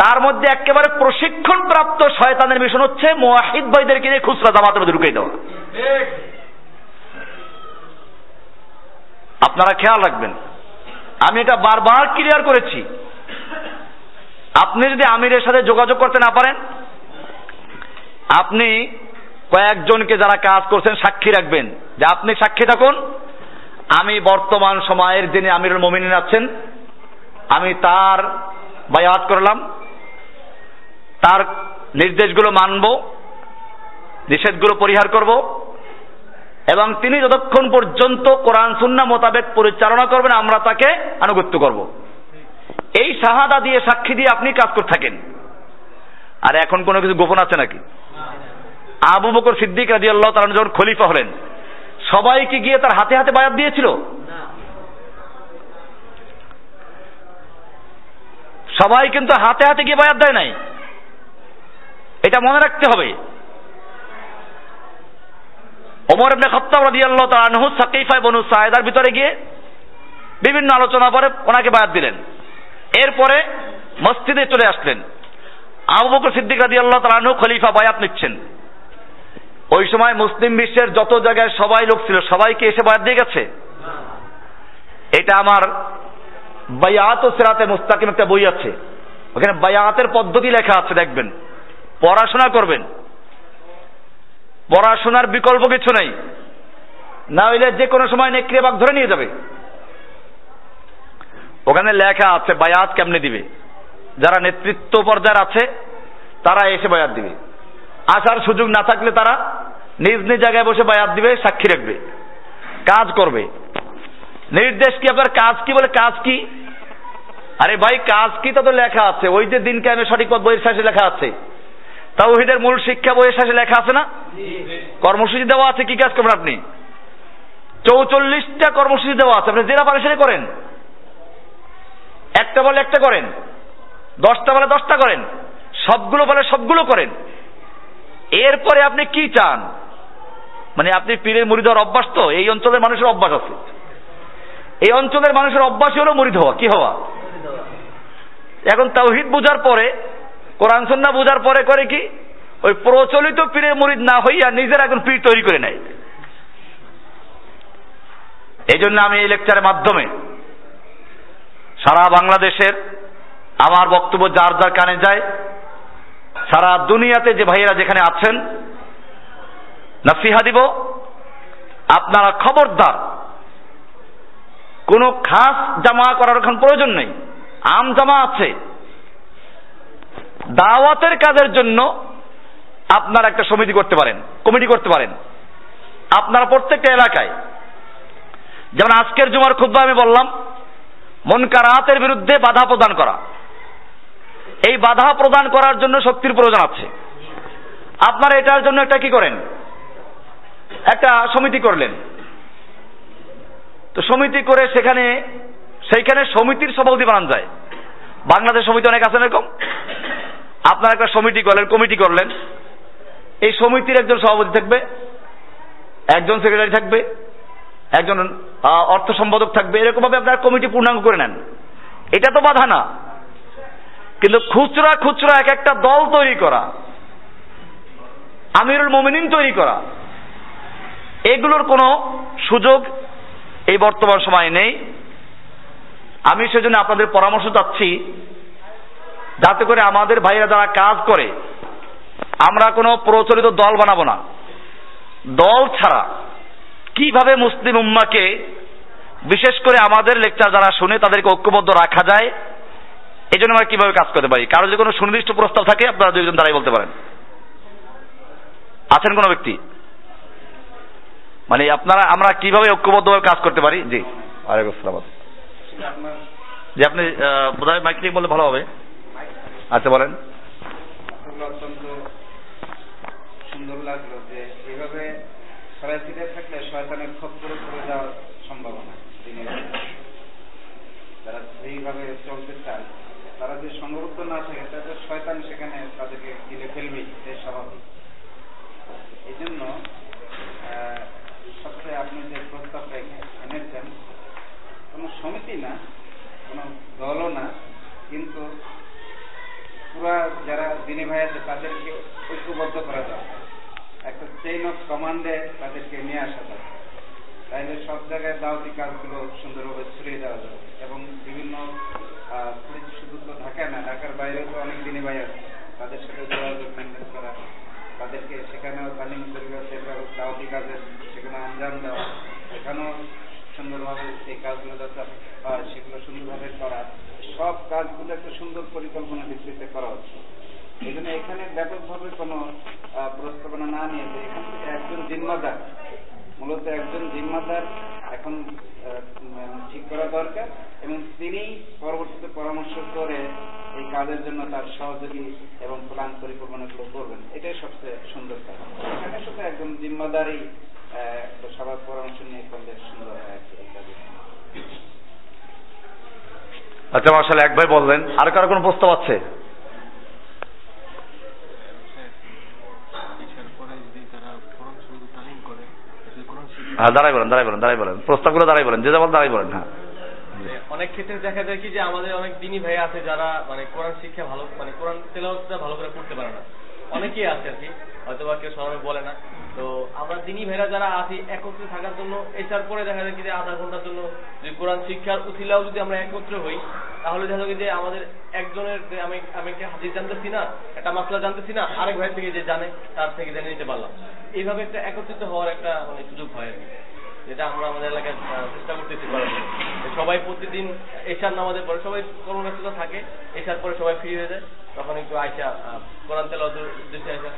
[SPEAKER 1] তার মধ্যে একেবারে প্রশিক্ষণ প্রাপ্ত শয়তানের মিশন হচ্ছে মোয়াহিদ ভাইদেরকে নিয়ে খুচরা জামাতের মধ্যে ঢুকে দেওয়া। আপনারা খেয়াল রাখবেন, আমি এটা বারবার ক্লিয়ার করেছি। আপনি যদি আমিরের সাথে যোগাযোগ করতে না পারেন, আপনি কয়েকজনকে যারা কাজ করছেন সাক্ষী রাখবেন। যে আপনি সাক্ষী থাকুন, আমি বর্তমান সময়ের যিনি আমিরুল মমিনিন আছেন, আমি তার বায়াত করলাম। তার নির্দেশগুলো মানব, নিষেধগুলো পরিহার করব, এবং তিনি যতক্ষণ পর্যন্ত কোরআন, সুন্না মোতাবেক পরিচালনা করবেন, আমরা তাকে আনুগত্য করব। এই শাহাদা দিয়ে, সাক্ষী দিয়ে আপনি কাজ করে থাকেন। আর এখন কোনো কিছু গোপন আছে নাকি? আবু বকর সিদ্দিক রাজি আল্লাহ তালা যখন খলিফা হলেন, সবাইকে গিয়ে তার হাতে হাতে বায়াত দিয়েছিল? সবাই কিন্তু হাতে হাতে গিয়ে বায়াত দেয় নাই। এটা মনে রাখতে হবে। ওমর ইবনে খত্তাব রাদিয়াল্লাহু তাআলা আনহু সাকিফায় বনু সায়েদার ভিতরে গিয়ে বিভিন্ন আলোচনা পরে ওনাকে বায়াত দিলেন। এরপরে মসজিদে চলে আসলেন। আবু বকর সিদ্দিক রাদিয়াল্লাহু তাআলা আনহু খলিফা বায়াত নিচ্ছেন। ওই সময় মুসলিম বিশ্বের যত জায়গায় সবাই লোক ছিল, সবাইকে এসে বায়াত দিয়ে গেছে। এটা আমার বায়াত ও সিরাতে মুস্তাকিম একটা বই আছে। ওখানে বায়াতের পদ্ধতি লেখা আছে, দেখবেন। পড়াশোনা করবেন। পড়াশোনার বিকল্প কিছু নেই। না হইলে যে কোনো সময় নেকড়ে বাঘ ধরে নিয়ে যাবে। ওখানে লেখা আছে, বায়াত কেমনে দিবে? যারা নেতৃত্ব পর্যায়ের আছে, তারা এসে বায়াত দিবে। আসার সুযোগ না থাকলে তারা নিজ নিজ জায়গায় বসে বায়াত দিবে, সাক্ষী রাখবে। কাজ করবে। নির্দেশ কি আপনার কাজ কি বলে কাজ কি? আরে ভাই, কাজ কি তো লেখা আছে। ওই যে দিন কেন সঠিক পথ বইয়ের শেষে লেখা আছে। তাওহিদের মূল শিক্ষা বইয়ের শেষে লেখা আছে না? কর্মসূচি দেওয়া আছে, কি কাজ করবেন আপনি? চৌচল্লিশটা কর্মসূচি দেওয়া আছে, আপনি যেটা পারেন সেটা করেন। একটা বলে একটা করেন। দশটা বলে দশটা করেন। সবগুলো বলে সবগুলো করেন। এরপরে আপনি কি চান? মানে আপনি পীরের মুড়ি দেওয়ার অভ্যাস তো, এই অঞ্চলের মানুষের অভ্যাস আছে। এই অঞ্চলের মানুষের অভ্যাসই হলো মুড়ি হওয়া, কি হওয়া? এখন তাওহিদ বোঝার পরে কোরআন সন্না বুঝার পরে করে কি? ওই প্রচলিত পীরের মুরিদ না হইয়া নিজের এখন পীর তৈরি করে নেয়। এই জন্য আমি এই লেকচারের মাধ্যমে সারা বাংলাদেশের আমার বক্তব্য যার যার কানে যায়, সারা দুনিয়াতে যে ভাইয়েরা যেখানে আছেন, নাসিহা দিব, আপনারা খবরদার। কোনো খাস জামা করার এখন প্রয়োজন নেই। আম জামা আছে। দাওয়াতের কাজের জন্য আপনারা একটা সমিতি করতে পারেন, কমিটি করতে পারেন। আপনারা প্রত্যেকটা এলাকায়, যেমন আজকের জুমার খুদ্া আমি বললাম মনকারাতের বিরুদ্ধে বাধা প্রদান করা। এই বাধা প্রদান করার জন্য শক্তির প্রয়োজন আছে। আপনারা এটার জন্য একটা কি করেন? একটা সমিতি করলেন। তো সমিতি করে সেখানে, সেইখানে সমিতির সভাপতি বানান যায়। বাংলাদেশ সমিতি অনেক আছে এরকম। আপনারা একটা সমিতি করলেন, কমিটি করলেন। এই সমিতির একজন সভাপতি থাকবে, একজন সেক্রেটারি থাকবে, একজন অর্থ সম্পাদক থাকবে। এরকম ভাবে আপনারা কমিটি পূর্ণাঙ্গ করে নেন। এটা তো বাধা না। কিন্তু খুচরা খুচরা এক একটা দল তৈরি করা, আমিরুল মোমিনিন তৈরি করা, এগুলোর কোনো সুযোগ এই বর্তমান সময়ে নেই। আমি সেজন্য আপনাদের পরামর্শ চাচ্ছি যাতে করে আমাদের ভাইরা যারা কাজ করে আমরা কোনো প্রচলিত দল বানাবো না। দল ছাড়া কীভাবে মুসলিম উম্মাকে বিশেষ করে আমাদের লেকচার যারা শুনে তাদেরকে ঐক্যবদ্ধ রাখা যায় এই জন্য আমরা কীভাবে কাজ করতে পারি? কারও যদি কোনো সুনির্দিষ্ট প্রস্তাব থাকে আপনারা দুইজন তারাই বলতে পারেন। আছেন কোনো ব্যক্তি? মানে আপনারা আমরা কীভাবে ঐক্যবদ্ধভাবে কাজ করতে পারি? জি। ওয়ালাইকুম আসসালাম। যে আপনি বোধহয় মাইক নিয়ে বললে ভালো হবে। আচ্ছা বলেন।
[SPEAKER 2] অত্যন্ত সুন্দর লাগল যে এইভাবে সরাই থাকলে শয়তানের খপ্পরে পড়ে যাওয়ার সম্ভাবনা যারা সেইভাবে চলতে চায়, তারা যে সংরক্ত না থাকে তাদের শয়তান সেখানে তাদেরকে স্বাভাবিক। এই জন্য সবচেয়ে আপনি যে এনেছেন, কোন সমিতি না, কোন দলও না পুরা যারা দিনী ভাই আছে তাদেরকে ঐক্যবদ্ধ করা যাবে একটা চেইন অফ কমান্ডে তাদেরকে নিয়ে আসা যাবে তাইলে সব জায়গায় দাওয়াতি কাজগুলো সুন্দরভাবে ছড়িয়ে দেওয়া যাবে এবং বিভিন্ন শুধু তো ঢাকা না, ঢাকার বাইরেও তো অনেক দিনী ভাই আছে। তাদের সাথে যোগাযোগ মেনটেন করা, তাদেরকে সেখানেও তালিম পরিবেশ দাওয়াতি কাজের সেখানে আঞ্জাম দেওয়া, সেখানেও সুন্দরভাবে এই কাজগুলো যাতে সেগুলো সুন্দরভাবে করা সব কাজগুলো একটা সুন্দর পরিকল্পনা ভিত্তিতে করা হচ্ছে। জন্য এখানে ব্যাপকভাবে কোনো প্রস্তাবনা না নিয়ে এখান একজন জিম্মাদার, মূলত একজন জিম্মাদার এখন ঠিক করা দরকার এবং তিনি পরবর্তীতে পরামর্শ করে এই কাজের জন্য তার সহযোগী এবং প্ল্যান পরিকল্পনাগুলো করবেন। এটাই সবচেয়ে সুন্দর কাজ এখানে শুধু একজন জিম্মাদারই সবার পরামর্শ নিয়ে করলে সুন্দর হয় আর কি
[SPEAKER 1] আচ্ছা মার্শাল এক ভাই বললেন, আর কারও কোনো প্রস্তাব আছে? হ্যাঁ দাঁড়াই বলেন দাঁড়াই বলেন দাঁড়াই বলেন। প্রস্তাবগুলো দাঁড়াই বলেন, যে যেমন দাঁড়াই বলেন হ্যাঁ।
[SPEAKER 3] অনেক ক্ষেত্রে দেখা যায় কি যে আমাদের অনেক দিনী ভাই আছে যারা মানে কোরআন শিক্ষা ভালো মানে কোরআন তেলাওয়াতটা ভালো করে করতে পারে না। অনেকেই আছে আর কি হয়তো বা কেউ সবাই বলে না। তো আমরা দিনী ভাইরা যারা আছি, একত্রে থাকার জন্য এছাড় পরে দেখা যায় যে আধা ঘণ্টার জন্য যদি কোরআন শিক্ষার উথিলাও যদি আমরা একত্রে হই, তাহলে দেখা যায় যে আমাদের একজনের আমি আমি একটা হাজির জানতেছি না, একটা মাসলা জানতেছি না, আরেক ভাই থেকে যে জানে, তার থেকে জেনে নিতে পারলাম। এইভাবে একটা একত্রিত হওয়ার একটা মানে সুযোগ হয় আর যেটা আমরা আমাদের এলাকায় চেষ্টা করতেছি করার সবাই প্রতিদিন এশার নামাজের পরে, সবাই কর্মব্যস্ততা থাকে, এশার পরে সবাই ফ্রি হয়ে যায়, তখন একটু আইসা কোরআন তেলাওয়াতের উদ্দেশ্যে আইসা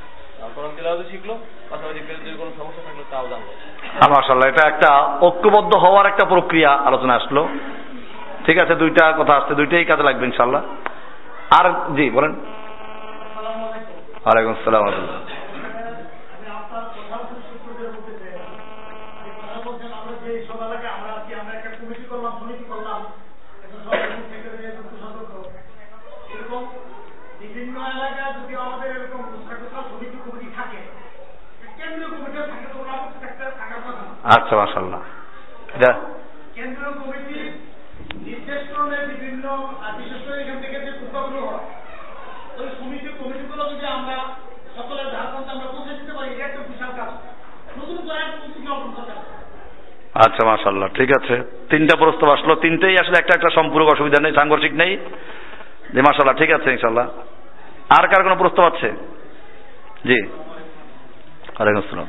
[SPEAKER 3] কোরআন তেলাওয়াত শিখলো পাশাপাশি যদি কোনো সমস্যা থাকল তাও জানলো
[SPEAKER 1] মাশাল্লাহ এটা একটা ঐক্যবদ্ধ হওয়ার একটা প্রক্রিয়া আলোচনা আসলো। ঠিক আছে দুইটা কথা আসছে দুইটাই কাজে লাগবে ইনশাল্লাহ আর জি বলেন। ওয়ালাইকুম আসসালাম
[SPEAKER 4] বিভিন্ন এলাকায় যদি আমাদের এরকম সমিতি কমিটি থাকে কেন্দ্রীয় কমিটিও থাকে তো ওরা থাকার কথা
[SPEAKER 1] আচ্ছা মাশাল্লাহ এটা?
[SPEAKER 4] কেন্দ্রীয় কমিটি নির্দেশ বিভিন্ন বিশেষ করে এখান থেকে যে প্রস্তাবগুলো হয় ওই সমিতি কমিটিগুলো যদি আমরা সকলের ধার আমরা পৌঁছে দিতে পারি এটা একটা বিশাল কাজ। নতুন করে উদ্যোগ গ্রহণ করতে
[SPEAKER 1] আচ্ছা মাশাল্লাহ ঠিক আছে। তিনটা প্রস্তাব আসলো। তিনটেই আসলে একটা একটা সম্পূর্ণ অসুবিধা নেই সাংঘর্ষিক নেই। যে মাশাল্লাহ ঠিক আছে ইনশাল্লাহ আর কার কোনো প্রস্তাব আছে? জি। ওয়ালাইকুম আসসালাম।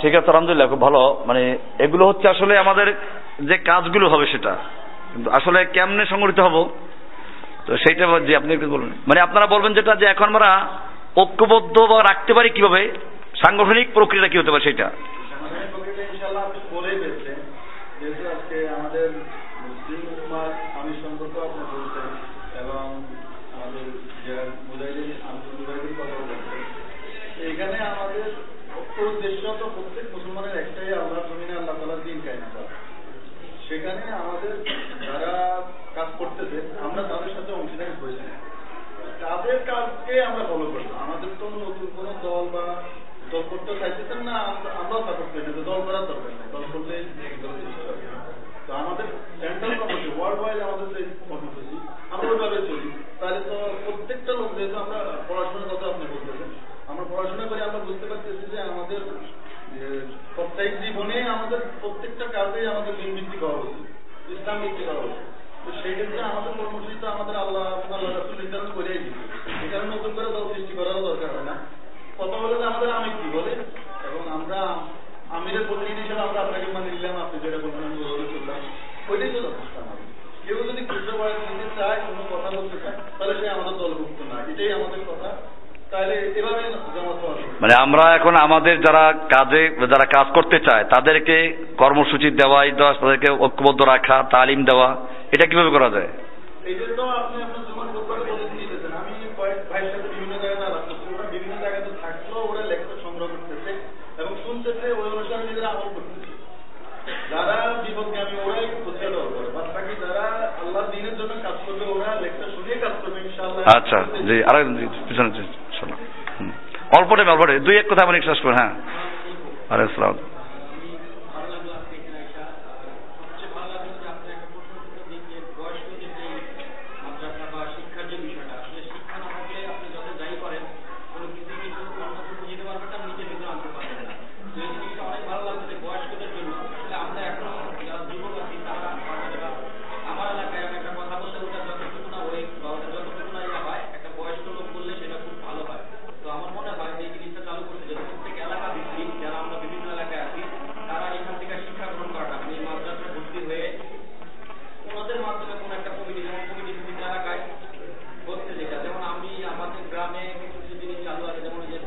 [SPEAKER 1] ঠিক আছে, আলহামদুলিল্লাহ, খুব ভালো। মানে এগুলো হচ্ছে আসলে আমাদের যে কাজগুলো হবে সেটা। কিন্তু আসলে কেমনে সংগঠিত হব, তো সেইটা যে আপনি একটু বলুন। মানে আপনারা বলবেন যেটা যে এখন আমরা ঐক্যবদ্ধ বা রাখতে পারি কীভাবে? সাংগঠনিক প্রক্রিয়াটা কি হতে পারে সেটা?
[SPEAKER 5] এখানে আমাদের উদ্দেশ্য তো প্রত্যেক মুসলমানের একটাই আল্লাহ জমিনে আল্লাহ তালার দিন সেখানে আমাদের যারা কাজ করতেছে, আমরা তাদের সাথে অংশীদারি হয়েছি তাদের কাজকে আমরা ফলো আমাদের তো নতুন কোন দল বা দল করতে চাইতেছেন না, আমরা- আমরাও সাপোর্ট করি না। দল করার দরকার নেই। দল করলে। তো আমাদের সেন্ট্রাল কমিটি ওয়ার্ল্ড ওয়াইড আমাদের যে কর্মসূচি, আমরা ওইভাবে চলি। তাহলে তো প্রত্যেকটা লোক যেহেতু আমরা পড়াশোনার কথা আপনি বলতেছেন আমরা পড়াশোনা করে, আমরা বুঝতে পারতেছি যে আমাদের প্রত্যেক জীবনে আমাদের প্রত্যেকটা কাজেই আমাদের দিন ভিত্তিক হওয়া উচিত, ইসলাম ভিত্তিক হওয়া উচিত। তো সেই ক্ষেত্রে আমাদের কর্মসূচি তো আমাদের আল্লাহ আল্লাহ রাসূল নির্ধারণ করেই দিচ্ছে এখানে নতুন করে দল সৃষ্টি করারও দরকার হয় না। কথা বলে আমাদের আমি কি বলে? এবং আমরা আমিরের প্রতিনিধি হিসেবে আমরা আপনাকে মানে নিলাম, আপনি যেটা বলবেন আমি ওইটাই তো যথেষ্ট আমাদের। কেউ যদি খুচরো বয়স নিতে চায়, কোনো কথা বলতে চায়, তাহলে সে আমাদের দলভুক্ত না। এটাই আমাদের কথা।
[SPEAKER 1] মানে আমরা এখন আমাদের যারা কাজে যারা কাজ করতে চায় তাদেরকে কর্মসূচি দেওয়াই দেওয়া তাদেরকে ঐক্যবদ্ধ রাখা তালিম দেওয়া এটা কীভাবে করা যায়?
[SPEAKER 5] যারা বিপদগামী ওরাই করে বাদ বাকি যারা আল্লাহ দিনের জন্য কাজ করবে ওরা কাজ করবে ইনশাআল্লাহ।
[SPEAKER 1] আচ্ছা জি আর পিছনে। অল্প টাইম অল্প দুই এক কথা আমার বিশ্বাস করে হ্যাঁ। আরে আসসালাম
[SPEAKER 6] ভালো লাগল আজকে এখানে আসা সবচেয়ে ভালো লাগল যে আপনি একটা প্রশ্ন করতে দিন যে বয়স্কদের যে মাদ্রাসা বা শিক্ষার যে বিষয়টা আসলে শিক্ষা না থাকলে আপনি যত যাই করেন কোনো কিছু কিছু অন্যতম যেতে পারবেন না নিজের ভিতরে আনতে পারবেন না তো এই জিনিসটা অনেক ভালো লাগল যে বয়স্কদের জন্য আসলে আমরা এখনও যারা যুবক আছি তারা বা আমার এলাকায় আমি একটা কথা বলতে ওটা যতটুকু না ওই বা ওটা যতটুকু না ইয়া হয় একটা বয়স্ক লোক বললে সেটা খুব ভালো হয় তো আমার মনে হয় যে এই জিনিসটা চালু করতে যে প্রত্যেক এলাকা ভিত্তিক যারা আমরা বিভিন্ন এলাকায় আছি তারা এখান থেকে শিক্ষা গ্রহণ করাটা মানে এই মাদ্রাসায় ভর্তি হয়ে ওনাদের মাধ্যমে কোনো একটা কমিটি যেমন কমিটি বিভিন্ন এলাকায় হচ্ছে যেটা যেমন আমি আমাদের গ্রামে কিছু কিছু জিনিস চালু আছে যেমন ওই যে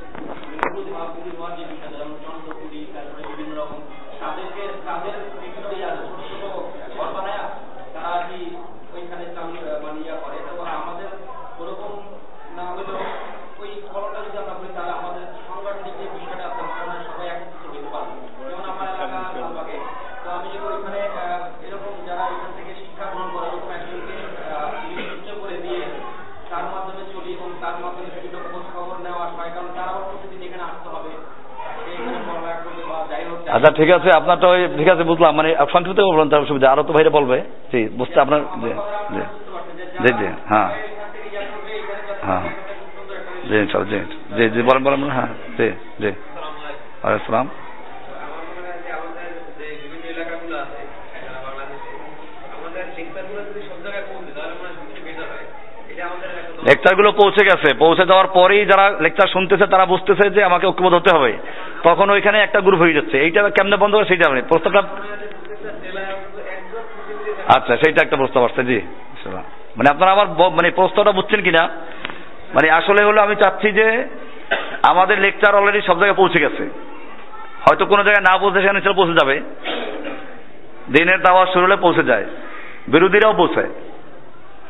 [SPEAKER 6] পুরুষ হওয়া পুরুষ হওয়ার যে বিষয়টা যেমন চন্দ্রপুরি তারপরে বিভিন্ন রকম তাদেরকে তাদের বিভিন্ন ইয়ে আছে ছোট ছোট ঘর বানায় তারা আর কি ওইখানে চালু আহ, মানে ইয়া করে তো আমাদের ওরকম না হলেও ওই ফলটা যদি আমরা করি তাহলে আমাদের সাংগঠনিক যে বিষয়টা আছে আমরা মনে হয় সবাই একত্রিত হতে পারব যেমন আমার এলাকা লালবাগে তো আমি যদি ওইখানে আহ, এরকম যারা এখান থেকে শিক্ষা গ্রহণ করে এরকম একজনকে আহ, নির্দিষ্ট করে দিয়ে তার মাধ্যমে চলি এবং তার মাধ্যমে বিভিন্ন খোঁজ খবর নেওয়া হয় কারণ তার আবার প্রতিদিন এখানে আসতে হবে সে এখানে পড়ালেখা করবে বা যাই হোক
[SPEAKER 1] আচ্ছা ঠিক আছে আপনার তো ওই- ঠিক আছে বুঝলাম। মানে সংক্ষিপ্ত বলবেন তার সুবিধা আরও তো ভাইরা বলবে। জি বুঝতে আপনার জি জি হ্যাঁ। হ্যাঁ জি জি জি জি বলেন বলেন হ্যাঁ জি জি। আসসালাম।
[SPEAKER 7] লেকচারগুলো পৌঁছে
[SPEAKER 1] গেছে পৌঁছে যাওয়ার পরেই যারা লেকচার শুনতেছে তারা বুঝতেছে যে আমাকে ঐক্যবদ্ধ হতে হবে। তখন ওইখানে একটা গ্রুপ হয়ে যাচ্ছে। এইটা কেমনে বন্ধ করে সেইটা মানে প্রস্তাবটা আচ্ছা সেইটা একটা প্রস্তাব আসছে, জি। মানে আপনারা আমার মানে প্রস্তাবটা বুঝছেন কিনা? মানে আসলে হলো আমি চাচ্ছি যে আমাদের লেকচার অলরেডি সব জায়গায় পৌঁছে গেছে। হয়তো কোনো জায়গায় না পৌঁছে সেখানে সেটা পৌঁছে যাবে। দিনের দাওয়া শুরু হলে পৌঁছে যায়। বিরোধীরাও পৌঁছায়।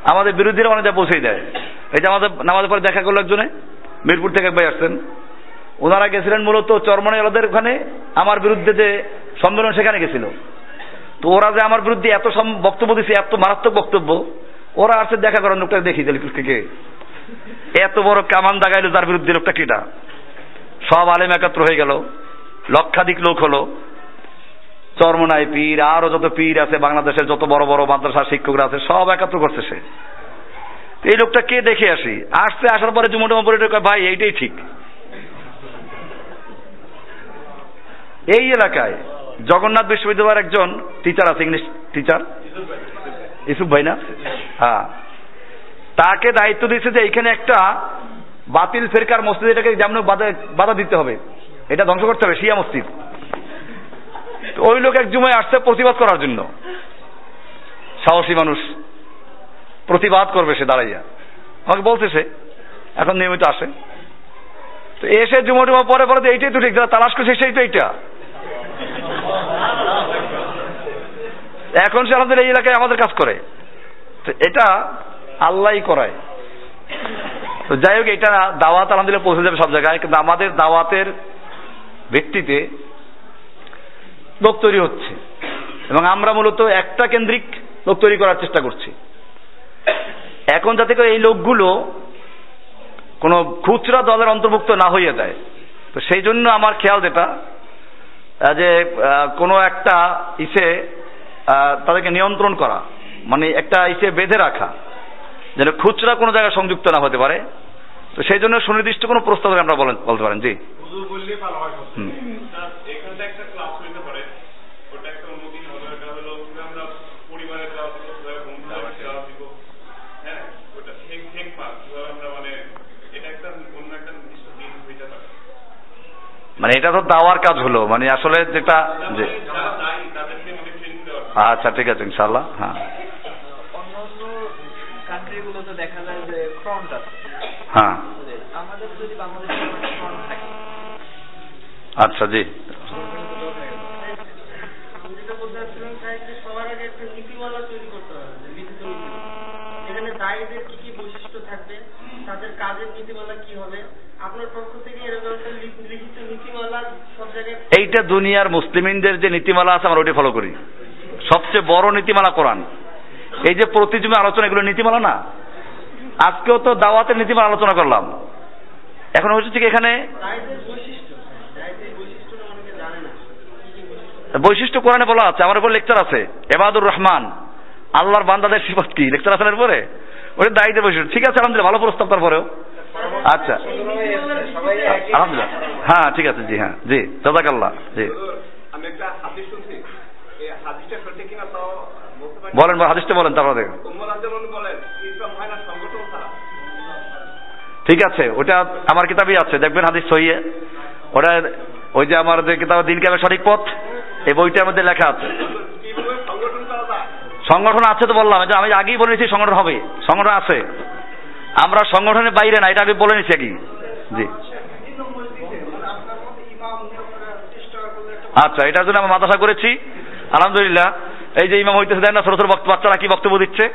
[SPEAKER 1] আমাদের বিরোধীরা অনেক পৌঁছেই দেয়। এই যে আমাদের নামাজের পরে দেখা করল একজনে, মিরপুর থেকে এক ভাই আসছেন। ওনারা গেছিলেন মূলত চরমনে ওদের ওখানে, আমার বিরুদ্ধে যে সম্মেলন সেখানে গেছিল। তো ওরা যে আমার বিরুদ্ধে এত বক্তব্য দিছে, এত মারাত্মক বক্তব্য, ওরা আসছে দেখা করার লোকটা দেখি কে। এত বড় কামান দাগাইলো যার বিরুদ্ধে লোকটা কেটা। সব আলেম একাত্র হয়ে গেল, লক্ষাধিক লোক হলো। চরমনাই পীর, আরও যত পীর আছে, বাংলাদেশের যত বড় বড় মাদ্রাসা শিক্ষকরা আছে, সব একাত্র করছে সে। এই লোকটা কে দেখে আসি? আসতে আসার পরে জুমোটুমো পরে ভাই, এইটাই ঠিক। এই এলাকায় জগন্নাথ বিশ্ববিদ্যালয়ের একজন টিচার আছে ইংলিশ টিচার ইসুফ ভাই না? হ্যাঁ। তাকে দায়িত্ব দিয়েছে যে এখানে একটা বাতিল ফেরকার মসজিদ, এটাকে যেমন বাধা দিতে হবে। এটা ধ্বংস করতে হবে, শিয়া মসজিদ। ওই লোক এক জুমায় আসছে প্রতিবাদ করার জন্য। সাহসী মানুষ। প্রতিবাদ করবে সে, দাঁড়াইয়া। আমাকে বলছে সে, এখন নিয়মিত আসে। তো এসে জুমা টুমা পরে পরে তো এইটাই তো ঠিক তালাশ করছে সেই তো এইটা। এখন সে আমাদের এই এলাকায় আমাদের কাজ করে। তো এটা আল্লাহই করায়। তো যাই হোক, এটা দাওয়াত আলহামদুলিল্লাহ পৌঁছে যাবে সব জায়গায়। কিন্তু আমাদের দাওয়াতের ভিত্তিতে লোক তৈরি হচ্ছে। এবং আমরা মূলত একটা কেন্দ্রিক লোক তৈরি করার চেষ্টা করছি। এখন যাতে করে এই লোকগুলো কোনো খুচরা দলের অন্তর্ভুক্ত না হইয়ে যায়। তো সেই জন্য আমার খেয়াল যেটা যে কোনো একটা ইসে তাদেরকে নিয়ন্ত্রণ করা মানে একটা ইসে বেঁধে রাখা যেন খুচরা কোনো জায়গায় সংযুক্ত না হতে পারে। তো সেই জন্য সুনির্দিষ্ট কোনো প্রস্তাব আমরা বলেন বলতে পারেন জি।
[SPEAKER 8] মানে এটা
[SPEAKER 1] তো দাওয়ার কাজ হলো। মানে আসলে যেটা যে
[SPEAKER 8] যারা দায়ী তাদেরকে মানে ট্রেনিং দেওয়া
[SPEAKER 1] আচ্ছা ঠিক আছে ইনশাল্লাহ হ্যাঁ। হ্যাঁ। আচ্ছা জি।
[SPEAKER 9] তাদের কাজের নীতিমালা কি আপনার লিখিত নীতিমালা
[SPEAKER 1] এইটা দুনিয়ার মুসলিমদের যে নীতিমালা আছে, আমরা ওইটা ফলো করি। সবচেয়ে বড় নীতিমালা কোরআন। এই যে প্রতিজমে আলোচনা, এগুলো নীতিমালা না। আজকেও তো দাওয়াতের নীতিমালা আলোচনা করলাম। এখন হচ্ছে কি এখানে
[SPEAKER 9] বৈশিষ্ট্য
[SPEAKER 1] কোরআনে বলা আছে, আমার উপর লেকচার আছে। এবাদুর রহমান, আল্লাহর বান্দাদের সিফত কি? লেকচার এর পরে ওটা দায়িত্ব বৈশিষ্ট্য। ঠিক আছে, আলহামদুলিল্লাহ, ভালো প্রস্তাব তারপরেও। আচ্ছা। আলহামদুলিল্লাহ। হ্যাঁ ঠিক আছে, জি হ্যাঁ জি জাজাকাল্লাহ জি।
[SPEAKER 8] আমি একটা হাদিস শুনছি এই হাদিসটা সঠিক কিনা তাও বলতে পারি
[SPEAKER 1] বলেন বা হাদিসটা বলেন তারপরে দেখেন। ঠিক আছে ওটা আমার কিতাবই আছে দেখবেন হাদিস সহিয়ে ওটা ওই যে আমার যে কিতাব দিন কেমন সঠিক পথ এই বইটার মধ্যে লেখা আছে।
[SPEAKER 8] সংগঠন
[SPEAKER 1] আছে তো বললাম আমি আগেই বলে নিয়েছি সংগঠন হবে সংগঠন আছে। আমরা সংগঠনের বাইরে না এটা আমি বলে নিচ্ছি কি জি। আচ্ছা এটার জন্য আমরা মাদ্রাসা করেছি আলহামদুলিল্লাহ। এই যে ইমাম হইতেছে দেন না? ছোট ছোট বাচ্চারা কি বক্তব্য দিচ্ছে?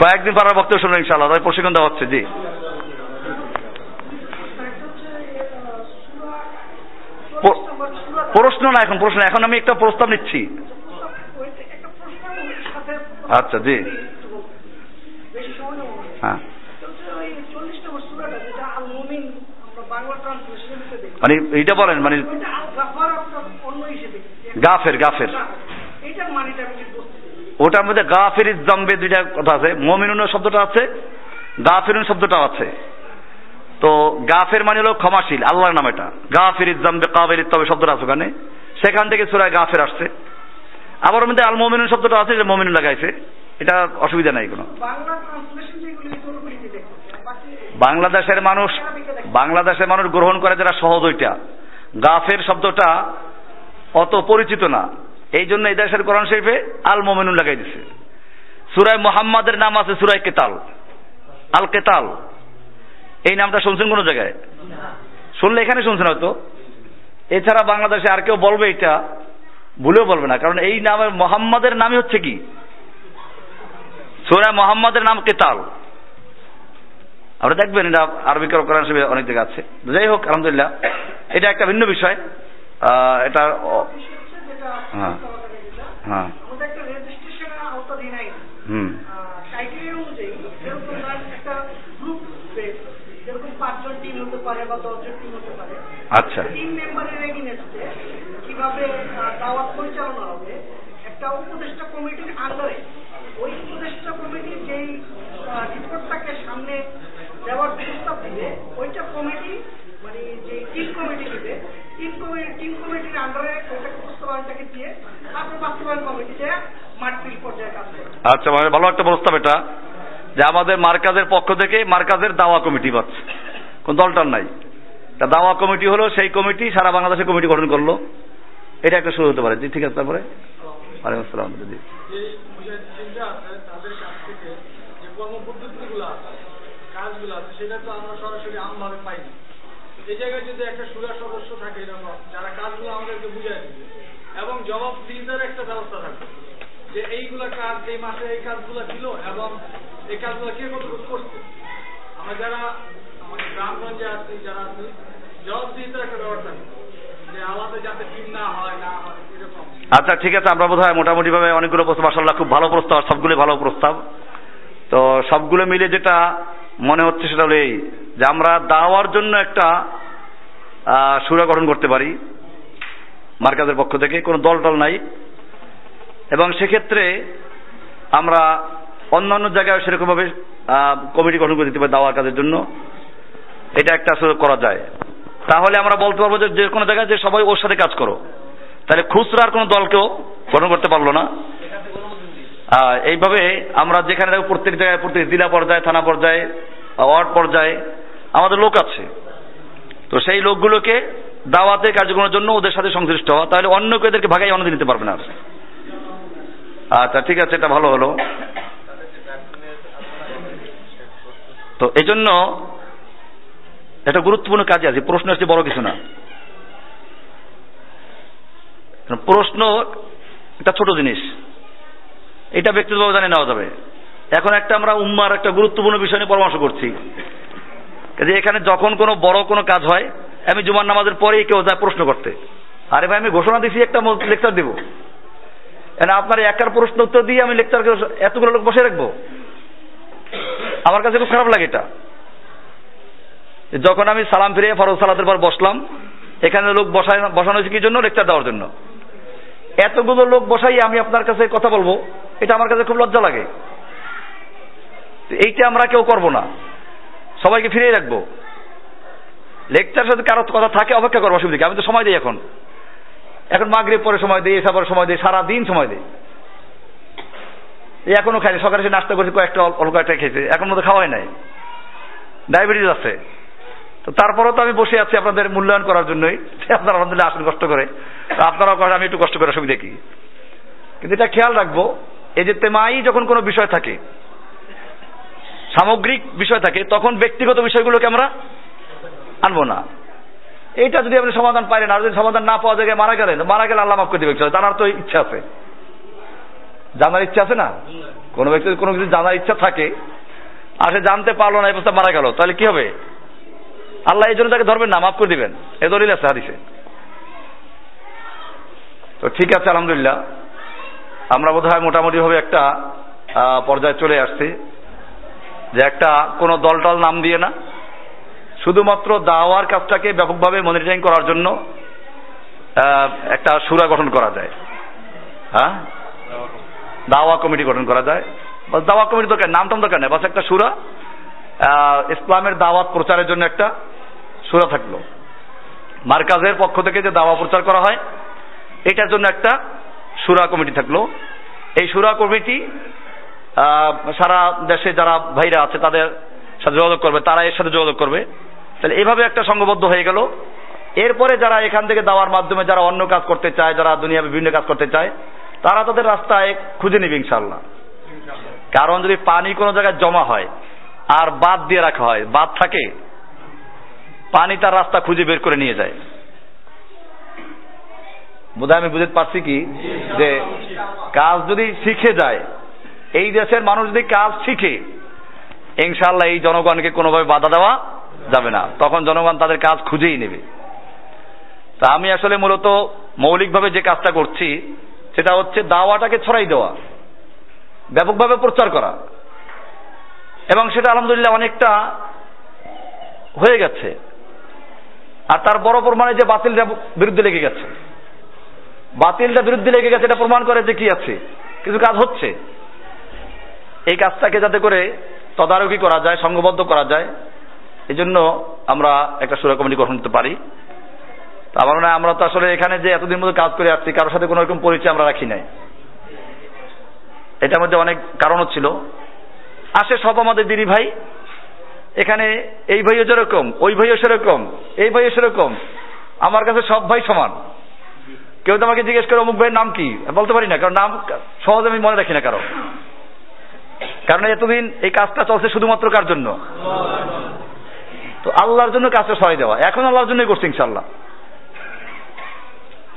[SPEAKER 1] কয়েকদিন পর আর বক্তব্য শুনবেন ইনশাআল্লাহ। তাদের প্রশিক্ষণ দেওয়া হচ্ছে জি। প্রশ্ন না এখন প্রশ্ন এখন আমি একটা প্রস্তাব নিচ্ছি। আচ্ছা জি। হ্যাঁ। মানে এইটা বলেন মানে
[SPEAKER 9] গাফার।
[SPEAKER 1] গাফের। ওটার মধ্যে গাফের জম্বে দুইটা কথা আছে। মমিনুন শব্দটা আছে গাফিরুন শব্দটাও আছে। তো গাফের মানে হলো ক্ষমাশীল আল্লাহর নাম এটা। গাফির জম্বে কাবের তবে শব্দটা আছে ওখানে। সেখান থেকে সুরায় গাফের আসছে। আবার মধ্যে আল মমিনুন শব্দটা আছে যে মমিনুন লাগাইছে। এটা অসুবিধা নাই কোনো। বাংলাদেশের মানুষ বাংলাদেশের মানুষ গ্রহণ করে যারা সহজ ওইটা। গাফের শব্দটা অত পরিচিত না। এই জন্য এই দেশের কোরআন শরীফে আল মোমেনুন লাগাই দিছে। সুরায় মোহাম্মদের নাম আছে সুরায় কেতাল। আল কেতাল। এই নামটা শুনছেন কোন জায়গায়? শুনলে এখানে শুনছেন হয়তো। এছাড়া বাংলাদেশে আর কেউ বলবে এটা, ভুলেও বলবে না। কারণ এই নামের মোহাম্মদের নামই হচ্ছে কি? সুরায় মোহাম্মদের নাম কেতাল। আপনারা দেখবেন এটা আরবি কোরআন শরীফে অনেক জায়গা আছে। যাই হোক, আলহামদুলিল্লাহ, এটা একটা ভিন্ন বিষয়। এটা হ্যাঁ। হ্যাঁ হুম
[SPEAKER 9] টিম
[SPEAKER 1] আচ্ছা।
[SPEAKER 9] মেম্বারের কীভাবে দাওয়াত পরিচালনা হবে একটা উপদেষ্টা কমিটির আন্ডারে ওই উপদেষ্টা কমিটি যেই রিপোর্টটাকে সামনে দেওয়ার প্রস্তাব দিবে ওইটা কমিটি মানে যে টিম কমিটি দিবে টিম কমিটির আন্ডারে প্রস্তাবনাটাকে দিয়ে তারপর বাস্তবায়ন কমিটিতে মাঠফিল পর্যায়ে কাজ করে
[SPEAKER 1] আচ্ছা মানে ভালো একটা প্রস্তাব এটা যে আমাদের মার্কাজের পক্ষ থেকে মার্কাজের দাওয়া কমিটি পাচ্ছে। কোন দলটার নাই। তা দাওয়া কমিটি হলো সেই কমিটি সারা বাংলাদেশে কমিটি গঠন করল। এটা একটা শুরু হতে পারে। জি ঠিক আছে তারপরে? ওয়ালাইকুম আসসালাম জি
[SPEAKER 4] কাজগুলো আছে সেটা তো আমরা সরাসরি আমভাবে পাই না এই জায়গায় যদি একটা সুরা সদস্য থাকে এরকম, যারা কাজগুলো আমাদেরকে বুঝাই দিবে। এবং জবাব দিতে একটা ব্যবস্থা থাকবে যে এইগুলা কাজ, এই মাসে এই কাজগুলো দিল এবং এই কাজগুলো কে কতটুকু করছে। আমরা যারা আমাদের গ্রামগঞ্জে আছি, যারা আছি, জবাব দিতে একটা হয়
[SPEAKER 1] আচ্ছা ঠিক আছে, আমরা বোধ হয় মোটামুটি ভাবে অনেকগুলো প্রস্তাব মাসাল্লাহ খুব ভালো প্রস্তাব সবগুলো ভালো প্রস্তাব। তো সবগুলো মিলে যেটা মনে হচ্ছে সেটা হলো এই। যে আমরা দাওয়ার জন্য একটা সুরা গঠন করতে পারি, মার্কাজের পক্ষ থেকে, কোনো দল টল নাই। এবং সেক্ষেত্রে আমরা অন্যান্য জায়গায় সেরকমভাবে কমিটি গঠন করে দিতে পারি দাওয়ার কাজের জন্য। এটা একটা আসলে করা যায়। তাহলে আমরা বলতে পারব যে যে কোনো জায়গায় যে সবাই ওর সাথে কাজ করো। তাহলে খুচরার কোনো দলকেও গঠন করতে পারল না। এইভাবে আমরা যেখানে প্রত্যেক জায়গায় প্রত্যেক জেলা পর্যায়ে, থানা পর্যায়ে ওয়ার্ড পর্যায়ে আমাদের লোক আছে। তো সেই লোকগুলোকে দাওয়াতে কার্যক্রমের জন্য ওদের সাথে সংশ্লিষ্ট হওয়া, তাহলে অন্য কেউ এদেরকে ভাগাই অন্য নিতে পারবে না। আচ্ছা ঠিক আছে, এটা ভালো হলো। তো এই জন্য এটা গুরুত্বপূর্ণ কাজে আছে প্রশ্ন হচ্ছে বড় কিছু না। প্রশ্ন একটা ছোট জিনিস। এটা ব্যক্তিগতভাবে জানিয়ে নেওয়া যাবে। এখন একটা আমরা উম্মার একটা গুরুত্বপূর্ণ বিষয় নিয়ে পরামর্শ করছি। যে এখানে যখন কোনো বড় কোনো কাজ হয়, আমি জুমার নামাজের পরেই কেউ যায় প্রশ্ন করতে। আরে ভাই, আমি ঘোষণা দিছি একটা লেকচার দেবো। এখন আপনার একার প্রশ্ন উত্তর দিয়ে আমি লেকচার এতগুলো লোক বসে রাখব? আমার কাছে খুব খারাপ লাগে এটা। যখন আমি সালাম ফিরে ফরজ সালাতের পর বসলাম, এখানে লোক বসায় বসানো হয়েছে কি জন্য? লেকচার দেওয়ার জন্য। এতগুলো লোক বসাই আমি আপনার কাছে কথা বলব, এটা আমার কাছে খুব লজ্জা লাগে। এইটা আমরা কেউ করব না। সবাইকে ফিরিয়ে রাখব। লেকচার সাথে কারও কথা থাকে, অপেক্ষা করব, অসুবিধা? আমি তো সময় দিই এখন। এখন মাগরিব পরে সময় দিই এসা পরে সময় দিই সারা দিন সময় দিই। এই এখনও খাইনি, সকালে সে নাস্তা করছে, কয়েকটা অল্প কয়েকটা খেয়েছে, এখন মতো খাওয়াই নাই। ডায়াবেটিস আছে। তো তারপরেও তো আমি বসে আছি আপনাদের মূল্যায়ন করার জন্যই। <laughs> আপনারা আলহামদুলিল্লাহ আসেন কষ্ট করে। আপনারাও করেন, আমি একটু কষ্ট করে সুবিধা কি? কিন্তু এটা খেয়াল রাখব, এই যে তেমাই যখন কোনো বিষয় থাকে সামগ্রিক বিষয় থাকে, তখন ব্যক্তিগত বিষয়গুলোকে আমরা আনব না। এইটা যদি আপনি সমাধান পাইলেন, আর যদি সমাধান না পাওয়া যায় মারা গেলেন, মারা গেলে আল্লাহ মাফ করে দিবে জানার তো ইচ্ছা আছে। জানার ইচ্ছা আছে না? কোনো ব্যক্তির কোনো কিছু জানার ইচ্ছা থাকে, আর সে জানতে পারল না, এই মারা গেল, তাহলে কি হবে? আল্লাহ এই জন্য তাকে ধরবেন না, মাফ করে দিবেন। এ দলিল আছে হাদিসে। তো ঠিক আছে, আলহামদুলিল্লাহ। আমরা বোধ হয় মোটামুটি ভাবে একটা পর্যায়ে চলে আসছি। যে একটা কোনো দল টল নাম দিয়ে না। শুধুমাত্র দাওয়ার কাজটাকে ব্যাপকভাবে মনিটরিং করার জন্য একটা সুরা গঠন করা যায়। হ্যাঁ? দাওয়া কমিটি গঠন করা যায়। দাওয়া কমিটি দরকার, নাম টাম দরকার নেই, বাস একটা সুরা ইসলামের দাওয়াত প্রচারের জন্য একটা সুরা থাকল। মার্কাজের পক্ষ থেকে যে দাওয়া প্রচার করা হয়, এটার জন্য একটা সুরা কমিটি থাকল। এই সুরা কমিটি সারা দেশে যারা ভাইরা আছে, তাদের সাথে যোগাযোগ করবে তারা এর সাথে যোগাযোগ করবে। তাহলে এইভাবে একটা সংঘবদ্ধ হয়ে গেল। এরপরে যারা এখান থেকে দাওয়ার মাধ্যমে যারা অন্য কাজ করতে চায়, যারা দুনিয়া বিভিন্ন কাজ করতে চায়, তারা তাদের রাস্তায় খুঁজে নিবে ইনশাল্লাহ কারণ যদি পানি কোনো জায়গায় জমা হয় আর বাদ দিয়ে রাখা হয় বাদ থাকে, পানি তার রাস্তা খুঁজে বের করে নিয়ে যায়। বোধহয় আমি বুঝতে পারছি কি? যে কাজ যদি শিখে যায় এই দেশের মানুষ যদি কাজ শিখে ইনশাল্লাহ এই জনগণকে কোনোভাবে বাধা দেওয়া যাবে না। তখন জনগণ তাদের কাজ খুঁজেই নেবে। তা আমি আসলে মূলত মৌলিকভাবে যে কাজটা করছি, সেটা হচ্ছে দাওয়াটাকে ছড়াই দেওয়া, ব্যাপকভাবে প্রচার করা। এবং সেটা আলহামদুলিল্লাহ অনেকটা হয়ে গেছে। আর তার বড় প্রমাণে যে বাতিলটা বিরুদ্ধে লেগে গেছে। বাতিলটা বিরুদ্ধে লেগে গেছে, এটা প্রমাণ করে যে কি আছে। কিছু কাজ হচ্ছে। এই কাজটাকে যাতে করে তদারকি করা যায় সংঘবদ্ধ করা যায় এই জন্য আমরা একটা সুরা কমিটি গঠন করতে পারি। আমার মনে আমরা তো আসলে এখানে যে এতদিন মতো কাজ করে আসছি, কারোর সাথে কোনো রকম পরিচয় আমরা রাখি নাই। এটার মধ্যে অনেক কারণও ছিল। আসে সব আমাদের দিদি ভাই। এখানে এই ভাইও যেরকম, ওই ভাইও সেরকম, এই ভাইও সেরকম। আমার কাছে সব ভাই সমান। কেউ তো আমাকে জিজ্ঞেস করে, অমুক ভাইয়ের নাম কি? বলতে পারি না, কারণ নাম সহজে আমি মনে রাখি না কারও। কারণ এতদিন এই কাজটা চলছে শুধুমাত্র কার জন্য? তো আল্লাহর জন্য কাজটা সরাই দেওয়া। এখন আল্লাহর জন্যই করছে ইনশাল্লাহ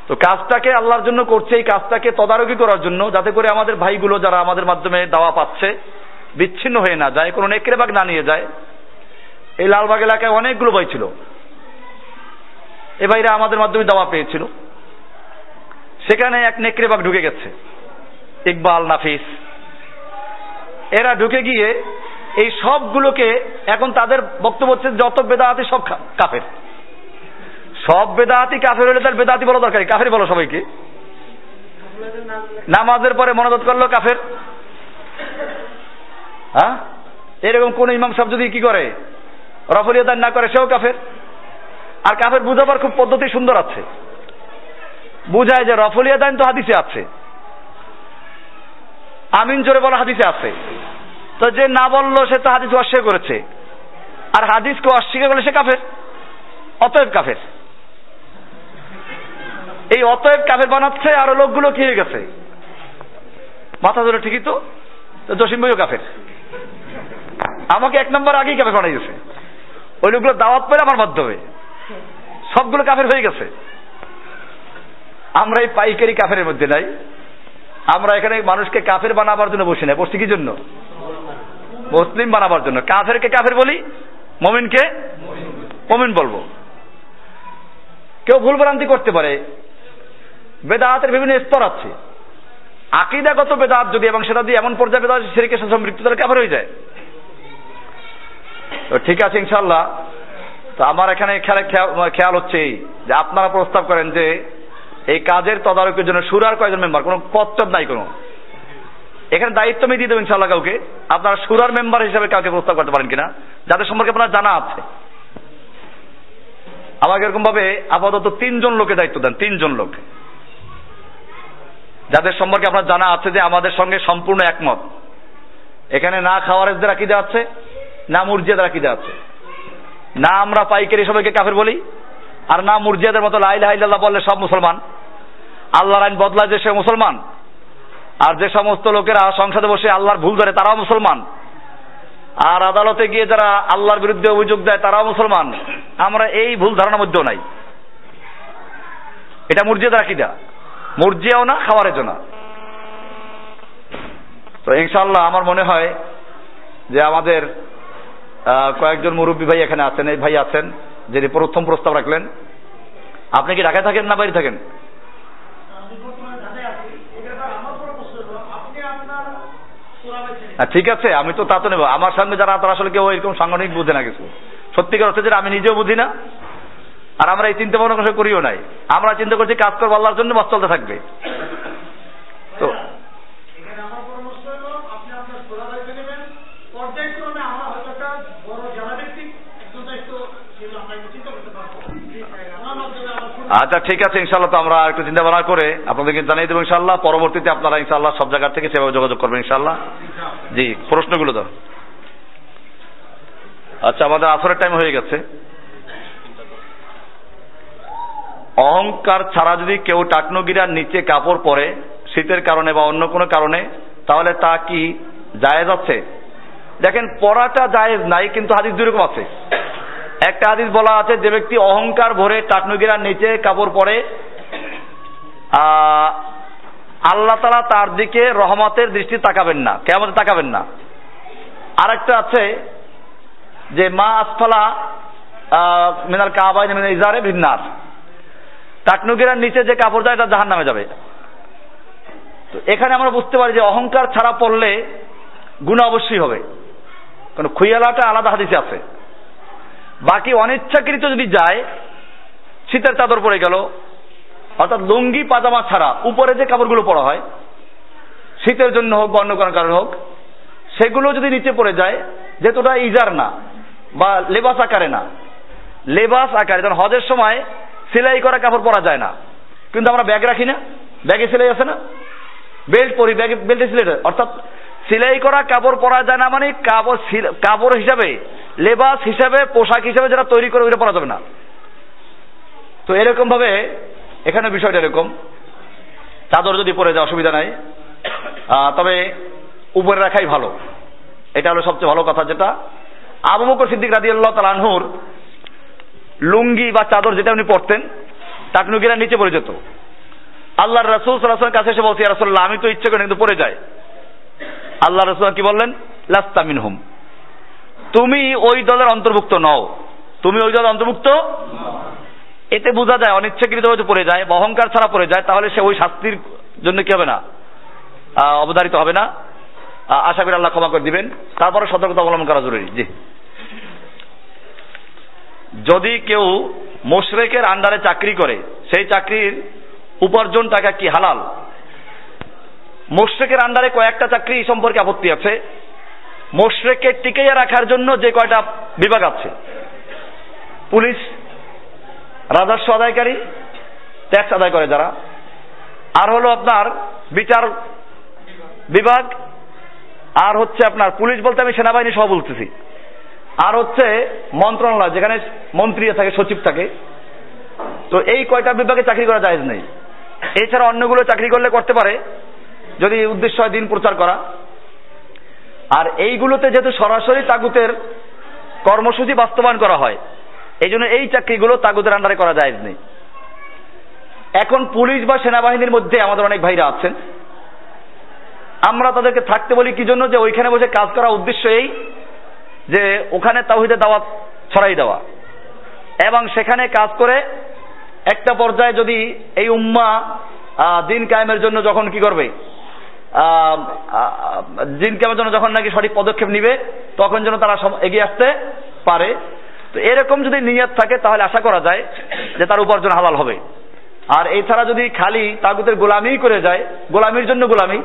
[SPEAKER 1] তো কাজটাকে আল্লাহর জন্য করছে, এই কাজটাকে তদারকি করার জন্য, যাতে করে আমাদের ভাইগুলো যারা আমাদের মাধ্যমে দাওয়া পাচ্ছে, বিচ্ছিন্ন হয়ে না যায়, কোনো নেকড়ে বাগ না নিয়ে যায়। এই লালবাগ এলাকায় অনেকগুলো ভাই ছিল। এ ভাইরা আমাদের মাধ্যমে দাওয়া পেয়েছিল। সেখানে এক নেকড়ে বাগ ঢুকে গেছে। ইকবাল, নাফিস এরা ঢুকে গিয়ে এই সবগুলোকে এখন তাদের বক্তব্য হচ্ছে যত বেদাহাতি সব কাফের। সব বেদাহাতি কাফের হলে তার বেদাহাতি বলা দরকার কাফের বলো সবাইকে। নামাজের পরে মনোদত করল কাফের। হ্যাঁ? এরকম কোন ইমাম সাহেব যদি কি করে? রফলিয়াদান না করে, সেও কাফের। আর কাফের বুঝাবার খুব পদ্ধতি সুন্দর আছে। বুঝায় যে রফলিয়াদান তো হাদিসে আছে। আমিন জোরে বলা হাদিসে আছে। তো যে না বলল, সে তো হাদিস অস্বীকার করেছে। আর হাদিসকে অস্বীকার করলে সে কাফের। অতএব কাফের। এই অতএব কাফের বানাচ্ছে, আর লোকগুলো কি হয়ে গেছে? মাথা ধরে ঠিকই তো? জসিম ভাইও কাফের। আমাকে এক নম্বর আগেই কাফের বানাই গেছে ওই লোকগুলো দাওয়াত পেলে আমার মাধ্যমে। সবগুলো কাফের হয়ে গেছে। আমরা এই পাইকারি কাফের মধ্যে নাই। আমরা এখানে মানুষকে কাফের বানাবার জন্য বসি না। বসছি কি জন্য? মুসলিম বানাবার জন্য। কাফেরকে কাফের বলি? মমিনকে মমিন বলব। কেউ ভুল ভ্রান্তি করতে পারে। বেদাহাতের বিভিন্ন স্তর আছে। আকিদাগত বেদাত যদি এবং সেটা দিয়ে এমন পর্যায়ে বেদাত সেরিকের সাথে সম্পৃক্ত তাহলে কাফের হয়ে যায়। তো ঠিক আছে ইনশাল্লাহ তো আমার এখানে খেয়াল হচ্ছে যে আপনারা প্রস্তাব করেন যে এই কাজের তদারকির জন্য সুরার কয়েকজন মেম্বার? কোনো পত্তব নাই কোনো। এখানে দায়িত্ব আমি দিয়ে দেবো ইনশাল্লাহ কাউকে। আপনারা সুরার মেম্বার হিসেবে কাউকে প্রস্তাব করতে পারেন কিনা? যাদের সম্পর্কে আপনার জানা আছে। আমাকে এরকম ভাবে আপাতত তিনজন লোকে দায়িত্ব দেন, তিনজন লোক। যাদের সম্পর্কে আপনার জানা আছে যে আমাদের সঙ্গে সম্পূর্ণ একমত। এখানে না খাওয়ারেজদের আকিদা আছে, না মুরজিয়াদের আকিদা আছে। না আমরা পাইকারি সবাইকে কাফের বলি আর না মুরজিয়াদের মতো লাইল হাইল্লাহ বললে সব মুসলমান। আল্লাহর আইন বদলায় যে সে মুসলমান। আর যে সমস্ত লোকেরা সংসদে বসে আল্লাহর ভুল ধরে, তারাও মুসলমান। আর আদালতে গিয়ে যারা আল্লাহর বিরুদ্ধে অভিযোগ দেয়, তারাও মুসলমান। আমরা এই ভুল ধারণার মধ্যেও নাই। এটা মুরজিয়াদের আকিদা। মুরজিয়াও না, খাওয়ারেজও না। তো ইনশাল্লাহ আমার মনে হয় যে আমাদের কয়েকজন মুরব্বী ভাই এখানে আছেন, এই ভাই আছেন। যিনি প্রথম প্রস্তাব রাখলেন, আপনি কি ঢাকায় থাকেন না বাইরে থাকেন? ঠিক আছে, আমি তো তা তো নেব। আমার সামনে যারা তারা আসলে কেউ এরকম সাংগঠনিক বুঝে না কিছু। সত্যিকার হচ্ছে যে আমি নিজেও বুঝি না, আর আমরা এই চিন্তা ভাবনা করিও নাই। আমরা চিন্তা করছি কাজ করব আল্লাহর জন্য, বাস চলতে থাকবে তো
[SPEAKER 4] এখানে আমার পরামর্শ হলো আপনি আপনার সোরাবাই নেবেন পর্যায়ক্রমে আমরা হয়তো একটা বড় জানা ব্যক্তি একজন দায়িত্ব সেগুলো আমরা একটু চিন্তা করতে পারব আমার মাধ্যমে আমার শুরু
[SPEAKER 1] আচ্ছা ঠিক আছে ইনশাল্লাহ তো আমরা একটু চিন্তা ভাবনা করে আপনাদেরকে জানিয়ে দেবো ইনশাল্লাহ পরবর্তীতে আপনারা ইনশাল্লাহ সব জায়গা থেকে সেভাবে যোগাযোগ করবেন ইনশাল্লাহ জি, প্রশ্নগুলো তো আচ্ছা আমাদের আসরের টাইম হয়ে গেছে। অহংকার ছাড়া যদি কেউ টাকনগিরার নিচে কাপড় পরে শীতের কারণে বা অন্য কোনো কারণে, তাহলে তা কি জায়েজ আছে? দেখেন, পরাটা জায়েজ নাই, কিন্তু হাদিস দুই রকম আছে। একটা হাদিস বলা আছে, যে ব্যক্তি অহংকার ভরে টাকনগিরার নিচে কাপড় পরে আল্লাহ তালা তার দিকে রহমতের দৃষ্টি তাকাবেন না কেমন তাকাবেন না। আরেকটা আছে, যে মা আসফালা মিনাল কাবাই মিনাল ইজারে ভিন্নার টাকনুগিরার নিচে যে কাপড় যায়, এটা জাহান নামে যাবে। তো এখানে আমরা বুঝতে পারি যে অহংকার ছাড়া পড়লে গুণা অবশ্যই হবে। কারণ খুইয়ালাটা আলাদা হাদিসে আছে। বাকি অনিচ্ছাকৃত যদি যায়, শীতের চাদর পরে গেল। অর্থাৎ লুঙ্গি, পাজামা ছাড়া উপরে যে কাপড়গুলো পরা হয়, শীতের জন্য হোক বা অন্য কোনো কারণ হোক, সেগুলো যদি নিচে পড়ে যায় যেহেতু ওটা ইজার না বা লেবাস আকারে না। লেবাস আকারে, যেমন হজের সময় সেলাই করা কাপড় পরা যায় না। কিন্তু আমরা ব্যাগ রাখি না, ব্যাগে সেলাই আছে না? বেল্ট পরি, ব্যাগে, বেল্টে সেলাই। অর্থাৎ সেলাই করা কাপড় পরা যায় না মানে কাপড় কাপড় হিসাবে, লেবাস হিসাবে, পোশাক হিসাবে যারা তৈরি করে ওইটা পরা যাবে না। তো এরকম ভাবে এখানে বিষয়টা এরকম। চাদর যদি পরে যায়, অসুবিধা নাই। তবে উপরে রাখাই ভালো। এটা হলো সবচেয়ে ভালো কথা যেটা। আবু বকর সিদ্দিক রাদি আল্লাহ তালানহুর লুঙ্গি বা চাদর যেটা উনি পরতেন টাকনুকিরা নিচে পড়ে যেত। আল্লাহ রসুল সাল্লাহামের কাছে এসে বলছি আমি তো ইচ্ছে করি কিন্তু পড়ে যায় আল্লাহ রসুল কি বললেন? লাস্তামিন হুম তুমি ওই দলের অন্তর্ভুক্ত নও। তুমি ওই দলের অন্তর্ভুক্ত এতে বোঝা যায় অনিচ্ছাকৃত হয়তো পড়ে যায় বা অহংকার ছাড়া পড়ে যায়, তাহলে সে ওই শাস্তির জন্য কি হবে না? অবধারিত হবে না। আশা করি আল্লাহ ক্ষমা করে দিবেন। তারপরে সতর্কতা অবলম্বন করা জরুরি। জি। যদি কেউ মোশরেকের আন্ডারে চাকরি করে, সেই চাকরির উপার্জন টাকা কি হালাল? মোশরেকের আন্ডারে কয়েকটা চাকরি এই সম্পর্কে আপত্তি আছে। মোশরেককে টিকাইয়া রাখার জন্য যে কয়টা বিভাগ আছে? পুলিশ রাজস্ব আদায়কারী ট্যাক্স আদায় করে যারা। আর হলো আপনার বিচার বিভাগ, আর হচ্ছে আপনার পুলিশ বলতে আমি সেনাবাহিনী সহ বলতেছি। আর হচ্ছে মন্ত্রণালয়, যেখানে মন্ত্রী থাকে, সচিব থাকে। তো এই কয়টা বিভাগে চাকরি করা যায় নেই। এছাড়া অন্যগুলো চাকরি করলে করতে পারে। যদি উদ্দেশ্য হয় দিন প্রচার করা। আর এইগুলোতে যেহেতু সরাসরি তাগুতের কর্মসূচি বাস্তবায়ন করা হয় এই জন্য এই চাকরিগুলো তাগুতের আন্ডারে করা যায় নেই এখন পুলিশ বা সেনাবাহিনীর মধ্যে আমাদের অনেক ভাইরা আছেন। আমরা তাদেরকে থাকতে বলি কি জন্য? যে ওইখানে বসে কাজ করা উদ্দেশ্য এই যে ওখানে তাওহিদের দাওয়াত ছড়াই দেওয়া। এবং সেখানে কাজ করে একটা পর্যায়ে যদি এই উম্মা দিন কায়েমের জন্য যখন কি করবে? দিন কায়েমের জন্য যখন নাকি সঠিক পদক্ষেপ নিবে, তখন যেন তারা এগিয়ে আসতে পারে। তো এরকম যদি নিয়ত থাকে, তাহলে আশা করা যায় যে তার উপার্জন হালাল হবে। আর এছাড়া যদি খালি তাগুতের গোলামি করে যায়, গোলামির জন্য গোলামি,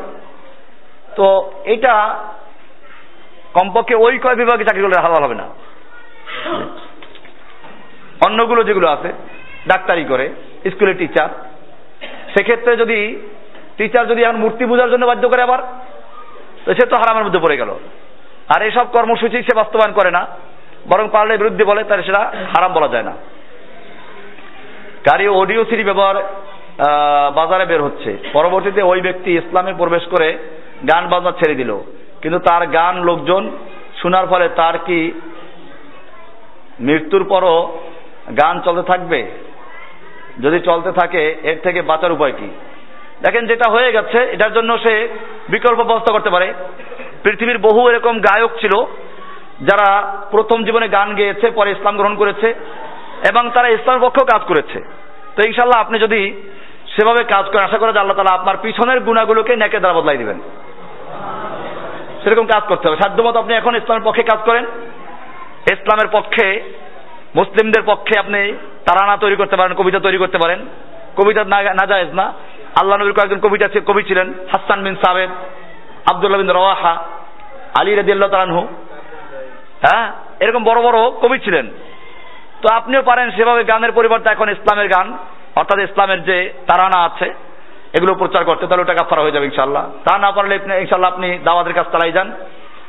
[SPEAKER 1] তো এটা কমপক্ষে ওই কয় বিভাগে চাকরি করলে হালাল হবে না। অন্যগুলো যেগুলো আছে, ডাক্তারি করে, স্কুলের টিচার সেক্ষেত্রে যদি টিচার যদি এখন মূর্তি পূজার জন্য বাধ্য করে আবার, তো সে তো হারামের মধ্যে পড়ে গেল। আর এসব কর্মসূচি সে বাস্তবায়ন করে না, বরং পারলে বিরুদ্ধে বলে, তাহলে সেটা হারাম বলা যায় না। গাড়ি অডিও সিডি ব্যবহার বাজারে বের হচ্ছে। পরবর্তীতে ওই ব্যক্তি ইসলামে প্রবেশ করে গান বাজনা ছেড়ে দিল। কিন্তু তার গান লোকজন শোনার ফলে তার কি মৃত্যুর পরও গান চলতে থাকবে? যদি চলতে থাকে, এর থেকে বাঁচার উপায় কি? দেখেন যেটা হয়ে গেছে, এটার জন্য সে বিকল্প ব্যবস্থা করতে পারে। পৃথিবীর বহু এরকম গায়ক ছিল, যারা প্রথম জীবনে গান গেয়েছে, পরে ইসলাম গ্রহণ করেছে, এবং তারা ইসলামের পক্ষেও কাজ করেছে। তো ইনশাল্লাহ আপনি যদি সেভাবে কাজ করেন, আশা করা আল্লাহ তালা আপনার পিছনের গুণাগুলোকে নেকে দ্বারা বদলাই দিবেন। সেরকম কাজ করতে হবে। সাধ্যমতো আপনি এখন ইসলামের পক্ষে কাজ করেন। ইসলামের পক্ষে, মুসলিমদের পক্ষে আপনি তারানা তৈরি করতে পারেন, কবিতা তৈরি করতে পারেন। কবিতা না না না। আল্লাহ নবীর কয়েকজন ছিল- কবি ছিলেন, হাসান বিন সাবেদ, আব্দুল্লাহ বিন রওয়াহা, আলী রাদিয়াল্লাহু তাআলাহু হ্যাঁ? এরকম বড় বড় কবি ছিলেন। তো আপনিও পারেন সেভাবে গানের পরিবর্তে এখন ইসলামের গান, অর্থাৎ ইসলামের যে তারানা আছে, এগুলো প্রচার করতে, তাহলে ওটা কাফারা হয়ে যাবে ইনশাল্লাহ তা না পারলে ইনশাল্লাহ আপনি দাওয়াতের কাজ চালাই যান।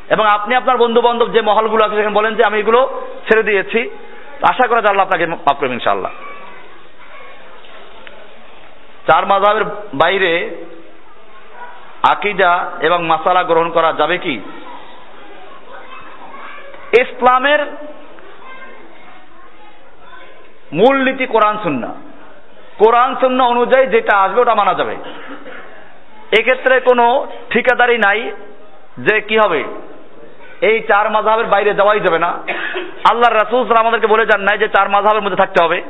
[SPEAKER 1] এবং আপনি আপনার বন্ধু বান্ধব যে মহলগুলো আছে, সেখানে বলেন যে আমি এগুলো ছেড়ে দিয়েছি। আশা করা যায় আল্লাহ আপনাকে মাফ করবেন ইনশাল্লাহ চার মাযহাবের বাইরে আকিদা এবং মাসালা গ্রহণ করা যাবে কি? ইসলামের মূল নীতি কোরআন সুন্না কোরআন সুন্না অনুযায়ী যেটা আসবে ওটা মানা যাবে। এক্ষেত্রে কোনো ঠিকাদারি নাই যে কি হবে? এই চার মাযহাবের বাইরে যাওয়াই যাবে না। আল্লাহর রাসূল আমাদেরকে বলে যান নাই যে চার মাযহাবের মধ্যে থাকতে হবে।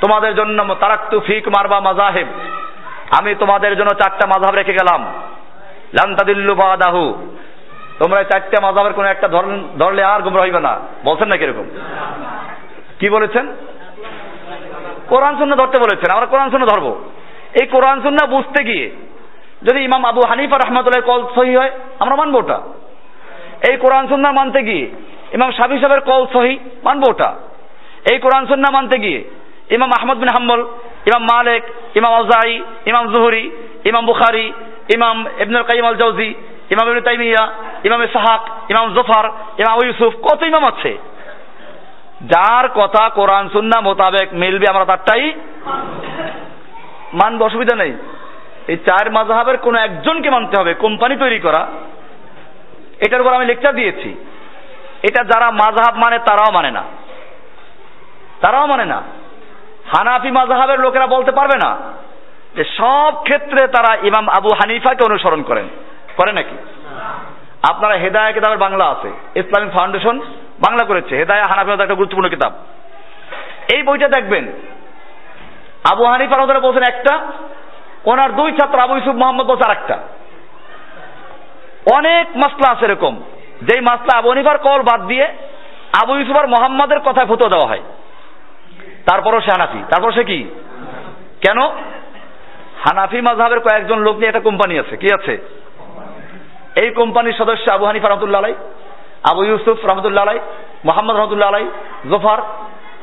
[SPEAKER 1] তোমাদের জন্য তারাক্তু ফিক মারবা মাযাহিব আমি তোমাদের জন্য চারটা মাযহাব রেখে গেলাম। লান তাদিল্লু বাদাহু। তোমরা চারটা মাযহাবের কোনো একটা ধর- ধরলে আর গুমরা হইবে না। বলছেন না কীরকম কি বলেছেন? কোরআন শূন্য ধরতে বলেছেন। আমরা কোরআন শূন্য ধরবো। এই কোরআন শূন্য বুঝতে গিয়ে যদি ইমাম আবু হানিফা রহমতুল্লাহ কল সহি হয়, আমরা মানবো ওটা। এই কোরআন সুন্না মানতে গিয়ে ইমাম সাবি সাহেবের কল সহি, মানবো ওটা। এই কোরআন সুন্না মানতে গিয়ে ইমাম আহমদ বিন হাম্বল, ইমাম মালিক, ইমাম আউজাই, ইমাম জুহুরি, ইমাম বুখারি, ইমাম ইবনুল কাইম আল জৌজি ইমাম ইবনে তাইমিয়া, ইমাম ইসহাক, ইমাম জোফার, ইমাম ইউসুফ, কত ইমাম আছে? যার কথা কোরআন সুন্না মোতাবেক মিলবে আমরা তারটাই মানব, অসুবিধা নেই। এই চার মাযহাবের কোন একজনকে মানতে হবে, কোম্পানি তৈরি করা। এটার উপর আমি লেকচার দিয়েছি। এটা যারা মাযহাব মানে তারাও মানে না। তারাও মানে না। হানাফি মাযহাবের লোকেরা বলতে পারবে না যে সব ক্ষেত্রে তারা ইমাম আবু হানিফাকে অনুসরণ করেন। করে নাকি? আপনারা হেদায়া কিতাবের বাংলা আছে। ইসলামিক ফাউন্ডেশন বাংলা করেছে। হেদায়া হানাফি একটা গুরুত্বপূর্ণ কিতাব। এই বইটা দেখবেন, আবু হানিফা রহমতুল্লাহ বলছেন একটা, ওনার দুই ছাত্র আবু ইউসুফ মোহাম্মদ বলছে আর একটা অনেক মাসলা আছে এরকম। যেই মাসলা আবু হানিফার কল বাদ দিয়ে আবু ইউসুফ আর মোহাম্মদের কথায় ফতো দেওয়া হয়। তারপরও সে হানাফি। তারপর সে কি? কেন? হানাফি মাযহাবের কয়েকজন লোক নিয়ে একটা কোম্পানি আছে। কি আছে? এই কোম্পানির সদস্য আবু হানিফা রহমতুল্লাহ আলাই আবু ইউসুফ রহমতুল্লাহ আলাই মোহাম্মদ রহমতুল্লাহ আলাই জোফার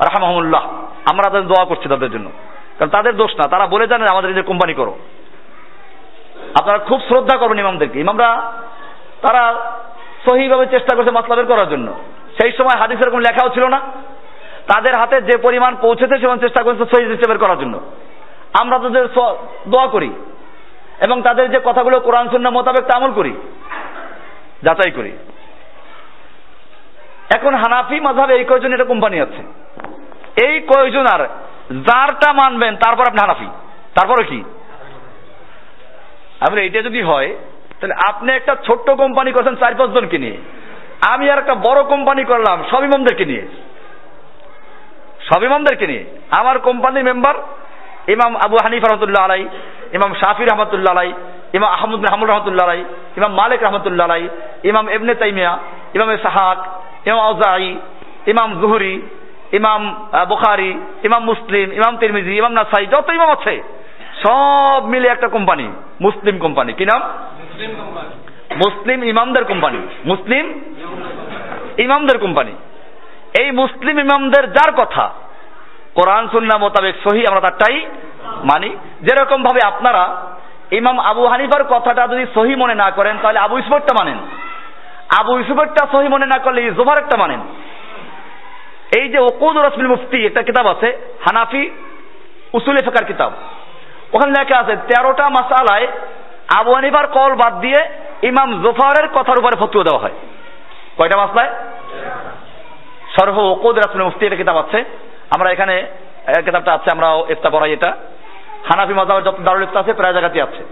[SPEAKER 1] রাহমাহুল্লাহ। আমরা তাদের দোয়া করছি তাদের জন্য। কারণ তাদের দোষ না। তারা বলে জানেন আমাদের যে কোম্পানি করো। আপনারা খুব শ্রদ্ধা করবেন ইমামদেরকে। ইমামরা, তারা সহিভাবে চেষ্টা করছে মাসলা বের করার জন্য। সেই সময় হাদিসের কোনো লেখাও ছিল না। তাদের হাতে যে পরিমাণ পৌঁছেছে সেমন চেষ্টা করেছে সহি হিসেবে করার জন্য। আমরা তাদের দোয়া করি এবং তাদের যে কথাগুলো কোরআন শূন্য মোতাবেক তা আমল করি, যাচাই করি। এখন হানাফি মাঝাবে এই কয়জন এটা কোম্পানি আছে? এই কয়জন আর যারটা মানবেন, তারপর আপনি হানাফি। তারপরে কি? আপনি এটা যদি হয়, তাহলে আপনি একটা ছোট্ট কোম্পানি করছেন চার পাঁচ জনকে নিয়ে। আমি আর একটা বড় কোম্পানি করলাম, সব ইমামদেরকে নিয়ে। সব ইমামদেরকে নিয়ে। আমার কোম্পানির মেম্বার ইমাম আবু হানিফ রহমতুল্লাহ আলাই ইমাম শাফি রহমতুল্লাহ আলাই ইমাম আহমদ বিন হামুদ রহমতুল্লাহ আলাই ইমাম মালিক রহমতুল্লাহ আলাই ইমাম ইবনে তাইমিয়া ইমাম সাহাক ইমাম আউজাই ইমাম জুহরি ইমাম বুখারি ইমাম মুসলিম ইমাম তিরমিজি ইমাম নাসাই যত ইমাম আছে সব মিলে একটা কোম্পানি মুসলিম কোম্পানি। কি নাম? মুসলিম ইমামদের কোম্পানি। মুসলিম ইমামদের কোম্পানি। এই মুসলিম ইমামদের যার কথা? কোরআন, সুন্নাহ মোতাবেক সহি, আমরা তারটাই মানি। যেরকম ভাবে আপনারা ইমাম আবু হানিফার কথাটা যদি সহি মনে না করেন, তাহলে আবু ইসুফরটা মানেন। আবু ইসুফরটা সহি মনে না করলে জোভারেরটা মানেন। এই যে ওকুদ রসমিল মুফতি, একটা কিতাব আছে, হানাফি উসুলে ফেকার কিতাব। ওখানে লেখা আছে, তেরোটা মাসালায় আবু হানিফার কল বাদ দিয়ে ইমাম জোফারের কথার উপরে ফতুয়া দেওয়া হয়। কয়টা মাসলায়? সর্ব ওকুদ রাসুল মুফতি এটা কিতাব আছে। আমরা এখানে কিতাবটা আছে আমরা ইফতা পড়াই এটা। হানাফি মাজাবের যত দারুল ইফতা আছে, প্রায় জায়গাতে আছে।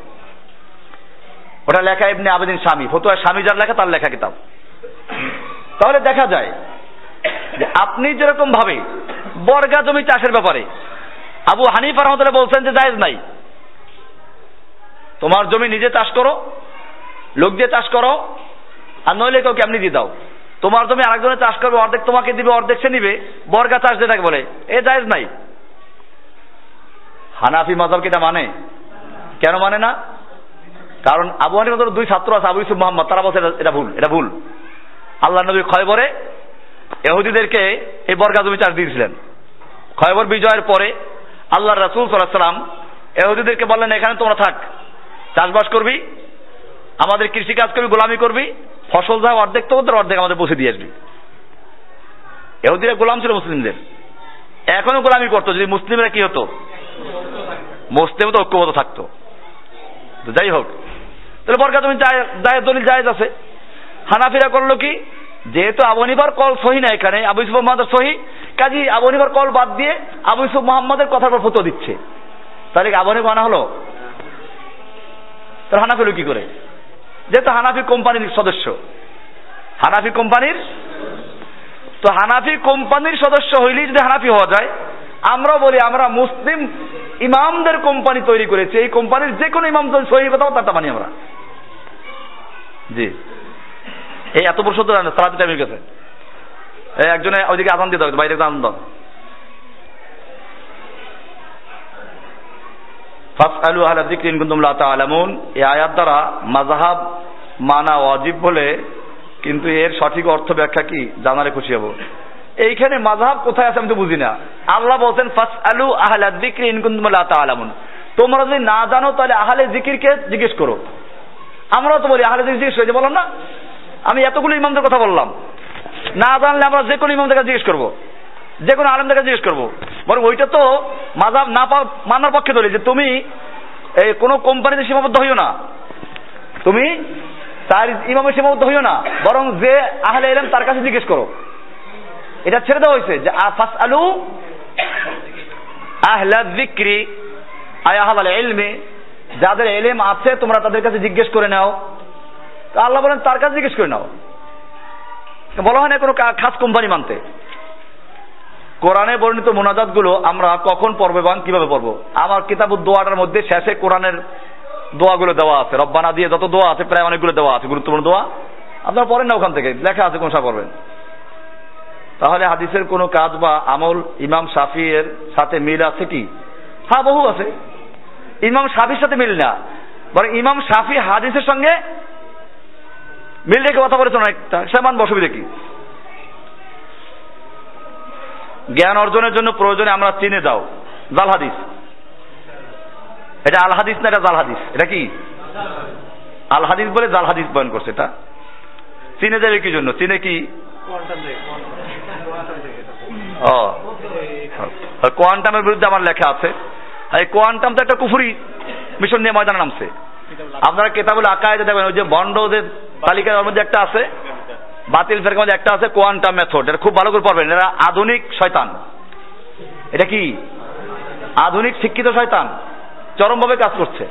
[SPEAKER 1] ওটা লেখা এমনি আবেদিন স্বামী ফতুয়া স্বামী যার লেখা, তার লেখা কিতাব। তাহলে দেখা যায় যে আপনি যেরকম ভাবে বর্গা জমি চাষের ব্যাপারে আবু হানিফা রহমতুল্লাহ বলছেন যে জায়েজ নাই। তোমার জমি নিজে চাষ করো, লোক দিয়ে চাষ করো, আর নইলে কেউ কেমনি দিয়ে দাও। তোমার জমি আরেকজনে চাষ করবে, অর্ধেক তোমাকে দিবে, অর্ধেক সে নিবে। বর্গা চাষ যেটাকে বলে। এ জায়েজ নাই। হানাফি মজাব কি মানে? কেন মানে না? কারণ আবু হানিফার দুই ছাত্র আছে, আবু ইউসুফ মোহাম্মদ, তারা বলছে এটা- ভুল, এটা ভুল। আল্লাহ নবী খয়বরে এহুদিদেরকে এই বর্গা জমি চাষ দিয়েছিলেন। খয়বর বিজয়ের পরে আল্লাহ রাসুল সাল্লাম এহুদিদেরকে বললেন, এখানে তোমরা থাক। চাষবাস করবি, আমাদের কৃষি কাজ করবি, গোলামি করবি ফসল যা অর্ধেক তো ওদের অর্ধেক আমাদের পৌঁছে দিয়ে আসবি। এহুদিরা গোলাম ছিল মুসলিমদের। এখনও গোলামি করতো, যদি মুসলিমরা কি হতো? মুসলিম তো ঐক্যবদ্ধ থাকতো। যাই হোক, তাহলে বরকা তুমি জায়েজ দলিল জায়েজ আছে। হানাফিরা করল কি? যেহেতু আবনিবার কল সহি না এখানে, আবু ইউসুফ মোহাম্মদের সহি, কাজী আবনিবার কল বাদ দিয়ে আবু ইউসুফ মোহাম্মদের কথার উপর ফতো দিচ্ছে। তাহলে কি আবু আনা হলো? তাহলে হানাফি হলো কি করে? যেহেতু হানাফি কোম্পানির সদস্য। হানাফি কোম্পানির? তো হানাফি কোম্পানির সদস্য হইলেই যদি হানাফি হওয়া যায় আমরা বলি, আমরা মুসলিম ইমামদের কোম্পানি তৈরি করেছি। এই কোম্পানির যে কোনো ইমাম সহি কথা তারটা মানি আমরা। জি। এই এত বড় সত্য সালাদি টাইমের কাছে এই একজনে ওইদিকে আজান দিতে হবে বাইরে আজান দাও। ফাসআলু আহলা যিকরি ইন কুনতুম লা তাআলামুন। এই আয়াত দ্বারা মাযহাব মানা ওয়াজিব বলে কিন্তু এর সঠিক অর্থ ব্যাখ্যা কি? জানারে খুশি হব। এইখানে মাযহাব কোথায় আছে আমি তো বুঝি না আল্লাহ বলছেন, ফাসআলু আহলা যিকরি ইন কুনতুম লা তাআলামুন। তোমরা যদি না জানো, তাহলে আহলে জিকিরকে জিজ্ঞেস করো। আমরা তো বলি, আহলে জিকির জিজ্ঞেস করি বললাম না। আমি এতগুলো ইমামদের কথা বললাম। না জানলে আমরা যে কোনো ইমামদের কাছে জিজ্ঞেস করব। যে কোনো আলমদের কাছে জিজ্ঞেস করব। বরং ওইটা তো মাজাব না মানার পক্ষে ধরে যে তুমি এই কোনো কোম্পানিতে সীমাবদ্ধ হইও না। তুমি তার ইমামের সীমাবদ্ধ হইও না, বরং যে আহলে এলেম তার কাছে জিজ্ঞেস করো। এটা ছেড়ে দেওয়া হয়েছে যে আফাস আলু আহলা বিক্রি আয়াহাল এলমে যাদের এলেম আছে তোমরা তাদের কাছে জিজ্ঞেস করে নাও। তো আল্লাহ বলেন তার কাছে জিজ্ঞেস করে নাও। বলা হয় না কোনো খাস কোম্পানি মানতে। কোরআনে বর্ণিত মোনাজাতগুলো আমরা কখন পড়ব এবং কীভাবে পড়ব? আমার কিতাব দোয়াটার মধ্যে শেষে কোরআনের দোয়াগুলো দেওয়া আছে। রব্বানা দিয়ে যত দোয়া আছে, প্রায় অনেকগুলো দেওয়া আছে। গুরুত্বপূর্ণ দোয়া। আপনারা পড়েন না ওখান থেকে। লেখা আছে, কোন সা করবেন তাহলে হাদিসের কোনো কাজ বা আমল ইমাম শাফিয়ের সাথে মিল আছে কি? হ্যাঁ বহু আছে। ইমাম শাফির সাথে মিল না। বরং ইমাম শাফি হাদিসের সঙ্গে মিল রেখে কথা বলেছেন অনেকটা। সে মানব অসুবিধা কি? জ্ঞান অর্জনের জন্য প্রয়োজনে আমরা চিনে যাও। জাল হাদিস। এটা আল হাদিস না এটা জাল হাদিস? এটা কি? আল হাদিস বলে জাল হাদিস বয়ন করছে এটা। চিনে যাবে কি জন্য? চিনে কি? ও। কোয়ান্টামের বিরুদ্ধে আমার লেখা আছে। এই কোয়ান্টাম তো একটা কুফুরি মিশন নিয়ে ময়দানে নামছে। আপনারা কেতাবুল আকায় দেখবেন, ওই যে বন্ডদের তালিকার মধ্যে একটা আছে। বাতিল ফেরকার মধ্যে একটা আছে কোয়ান্টাম মেথড এটা খুব ভালো করে পড়বেন। এরা আধুনিক শয়তান। এটা কি? আধুনিক শিক্ষিত শয়তান। চরমভাবে কাজ করছে।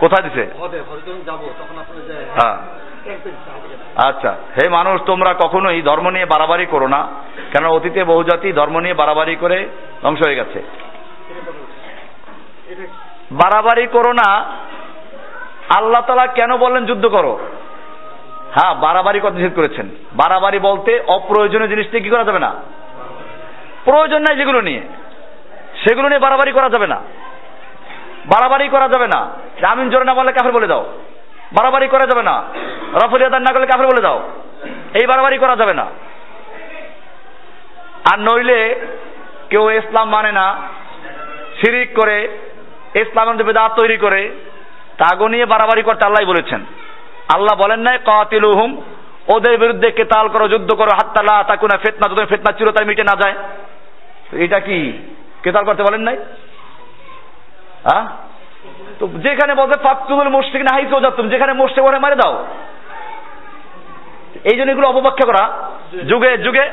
[SPEAKER 1] কোথায় দিছে? হ্যাঁ। আচ্ছা। হে মানুষ তোমরা কখনোই ধর্ম নিয়ে বাড়াবাড়ি করো না কেন অতীতে বহুজাতি ধর্ম নিয়ে বাড়াবাড়ি করে ধ্বংস হয়ে গেছে। বাড়াবাড়ি করো না। আল্লাহ তালা কেন বললেন যুদ্ধ করো? হ্যাঁ বাড়াবাড়ি কথা নিষেধ করেছেন? বাড়াবাড়ি বলতে অপ্রয়োজনীয় জিনিস নিয়ে কি করা যাবে না? প্রয়োজন নাই যেগুলো নিয়ে। সেগুলো নিয়ে বাড়াবাড়ি করা যাবে না। বাড়াবাড়ি করা যাবে না। জামিন জোরে না বলে কাফের বলে দাও। বাড়াবাড়ি করা যাবে না। রফলিয়াদার না করলে কাফের বলে দাও। এই বাড়াবাড়ি করা যাবে না। আর নইলে কেউ ইসলাম মানে না। শিরিক করে, ইসলামের বেদাত তৈরি করে তাগো নিয়ে বাড়াবাড়ি করতে আল্লাহ বলেছেন। আল্লাহ বলেন নাই, কাতিলুহুম, ওদের বিরুদ্ধে কেতাল করো, যুদ্ধ করো হাত্তালা তাকুনা ফেতনা তোদের ফেতনা চিরতায় মিটে না যায়। তো এটা কি? কেতাল করতে বলেন নাই? হ্যাঁ তো যেখানে বলতে ফাতুল মুশরিক না, হাইসো যাতুম যেখানে মুশরিক ওরে মারে দাও। এই জন্য এগুলো অপব্যাখ্যা করা। যুগে যুগে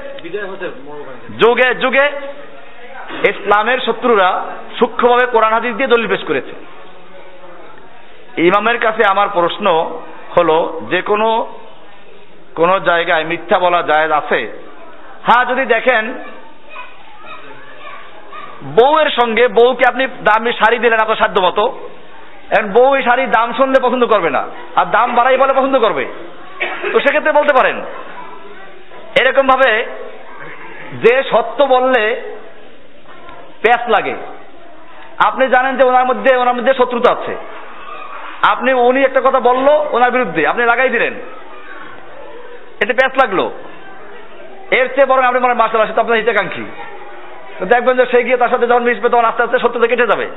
[SPEAKER 1] যুগে যুগে ইসলামের শত্রুরা সূক্ষ্মভাবে কোরআন হাদিস দিয়ে দলিল পেশ করেছে। ইমামের কাছে আমার প্রশ্ন হলো যে কোনো, কোন জায়গায় মিথ্যা বলা জায়েজ আছে। হ্যাঁ যদি দেখেন, বউয়ের সঙ্গে বউকে আপনি দামি শাড়ি দিলেন আপনার সাধ্য মতো এখন বউ এই শাড়ির দাম শুনলে পছন্দ করবে না, আর দাম বাড়াই বলে পছন্দ করবে। তো সেক্ষেত্রে বলতে পারেন এরকম ভাবে যে সত্য বললে প্যাস লাগে। আপনি জানেন যে ওনার মধ্যে ওনার মধ্যে শত্রুতা আছে। আপনি, উনি একটা কথা বলল, ওনার বিরুদ্ধে। আপনি লাগাই দিলেন। এতে প্যাস লাগল। এর চেয়ে বরং আপনি মনে মাসাল আসে তো আপনার হিতাকাঙ্ক্ষী। দেখবেন যে সে গিয়ে তার সাথে যখন মিশবে, তখন আস্তে আস্তে সত্যতা কেটে যাবে।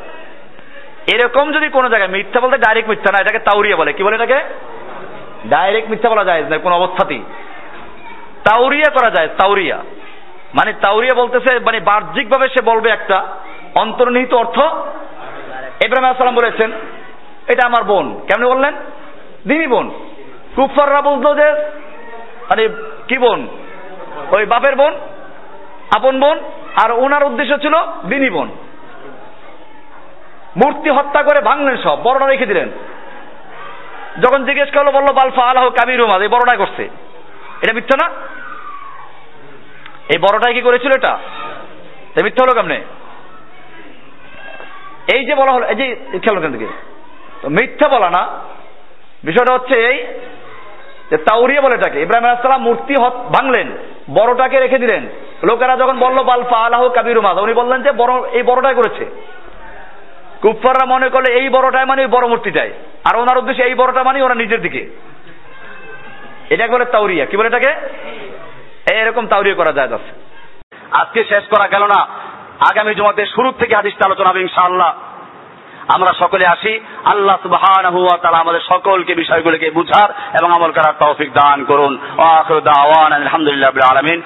[SPEAKER 1] এরকম যদি কোনো জায়গায় মিথ্যা বলতে ডাইরেক্ট মিথ্যা না, এটাকে তাউরিয়া বলে। কি বলে এটাকে? ডাইরেক্ট মিথ্যা বলা যায় না, কোনো অবস্থাতেই। তাউরিয়া করা যায় তাউরিয়া মানে তাউরিয়া বলতেছে মানে বাহ্যিক ভাবে সে বলবে একটা অন্তর্নিহিত অর্থ। ইব্রাহিম আসসালাম বলেছেন এটা আমার বোন। কেমন বললেন? দিনী বোন। কুফাররা বুঝলো যে মানে কি বোন? ওই বাপের বোন, আপন বোন, আর ওনার উদ্দেশ্য ছিল দিনী বোন। মূর্তি হত্যা করে ভাঙলেন সব বড়টা রেখে দিলেন। যখন জিজ্ঞেস করল, বলল, বালফা আলাহ কাবির রুমাদ এই বড়টাই করছে। এটা মিথ্যা না? এই বড়টাই কি করেছিল এটা? মিথ্যা হলো কেমনে? এই যে বলা হলো, এই যে খেয়াল কেন থেকে? তো মিথ্যা বলা না। বিষয়টা হচ্ছে এই যে তাউরিয়া বলে এটাকে। ইব্রাহিম আলাইসালাম মূর্তি ভাঙলেন, বড়টাকে রেখে দিলেন। লোকেরা যখন বলল বালফা আলাহ কাবির মাদ উনি বললেন যে বড় এই বড়টাই করেছে। কুফাররা মনে করলে এই বড়টাই মানে ওই বড় মূর্তিটাই। আর ওনার উদ্দেশ্যে এই বড়টা মানে ওরা নিজের দিকে। এটাকে বলে তাউরিয়া কি বলে এটাকে? এরকম তাউরিয়া করা যায় আজকে শেষ করা গেল না। আগামী জমাতে শুরু থেকে হাদিসটা আলোচনা হবে ইনশাআল্লাহ। আমরা সকলে আসি। আল্লাহ সুবহান হুয়া তারা আমাদের সকলকে বিষয়গুলোকে বুঝার এবং আমল করার তৌফিক দান করুন। আলহামদুলিল্লাহ আলামিন।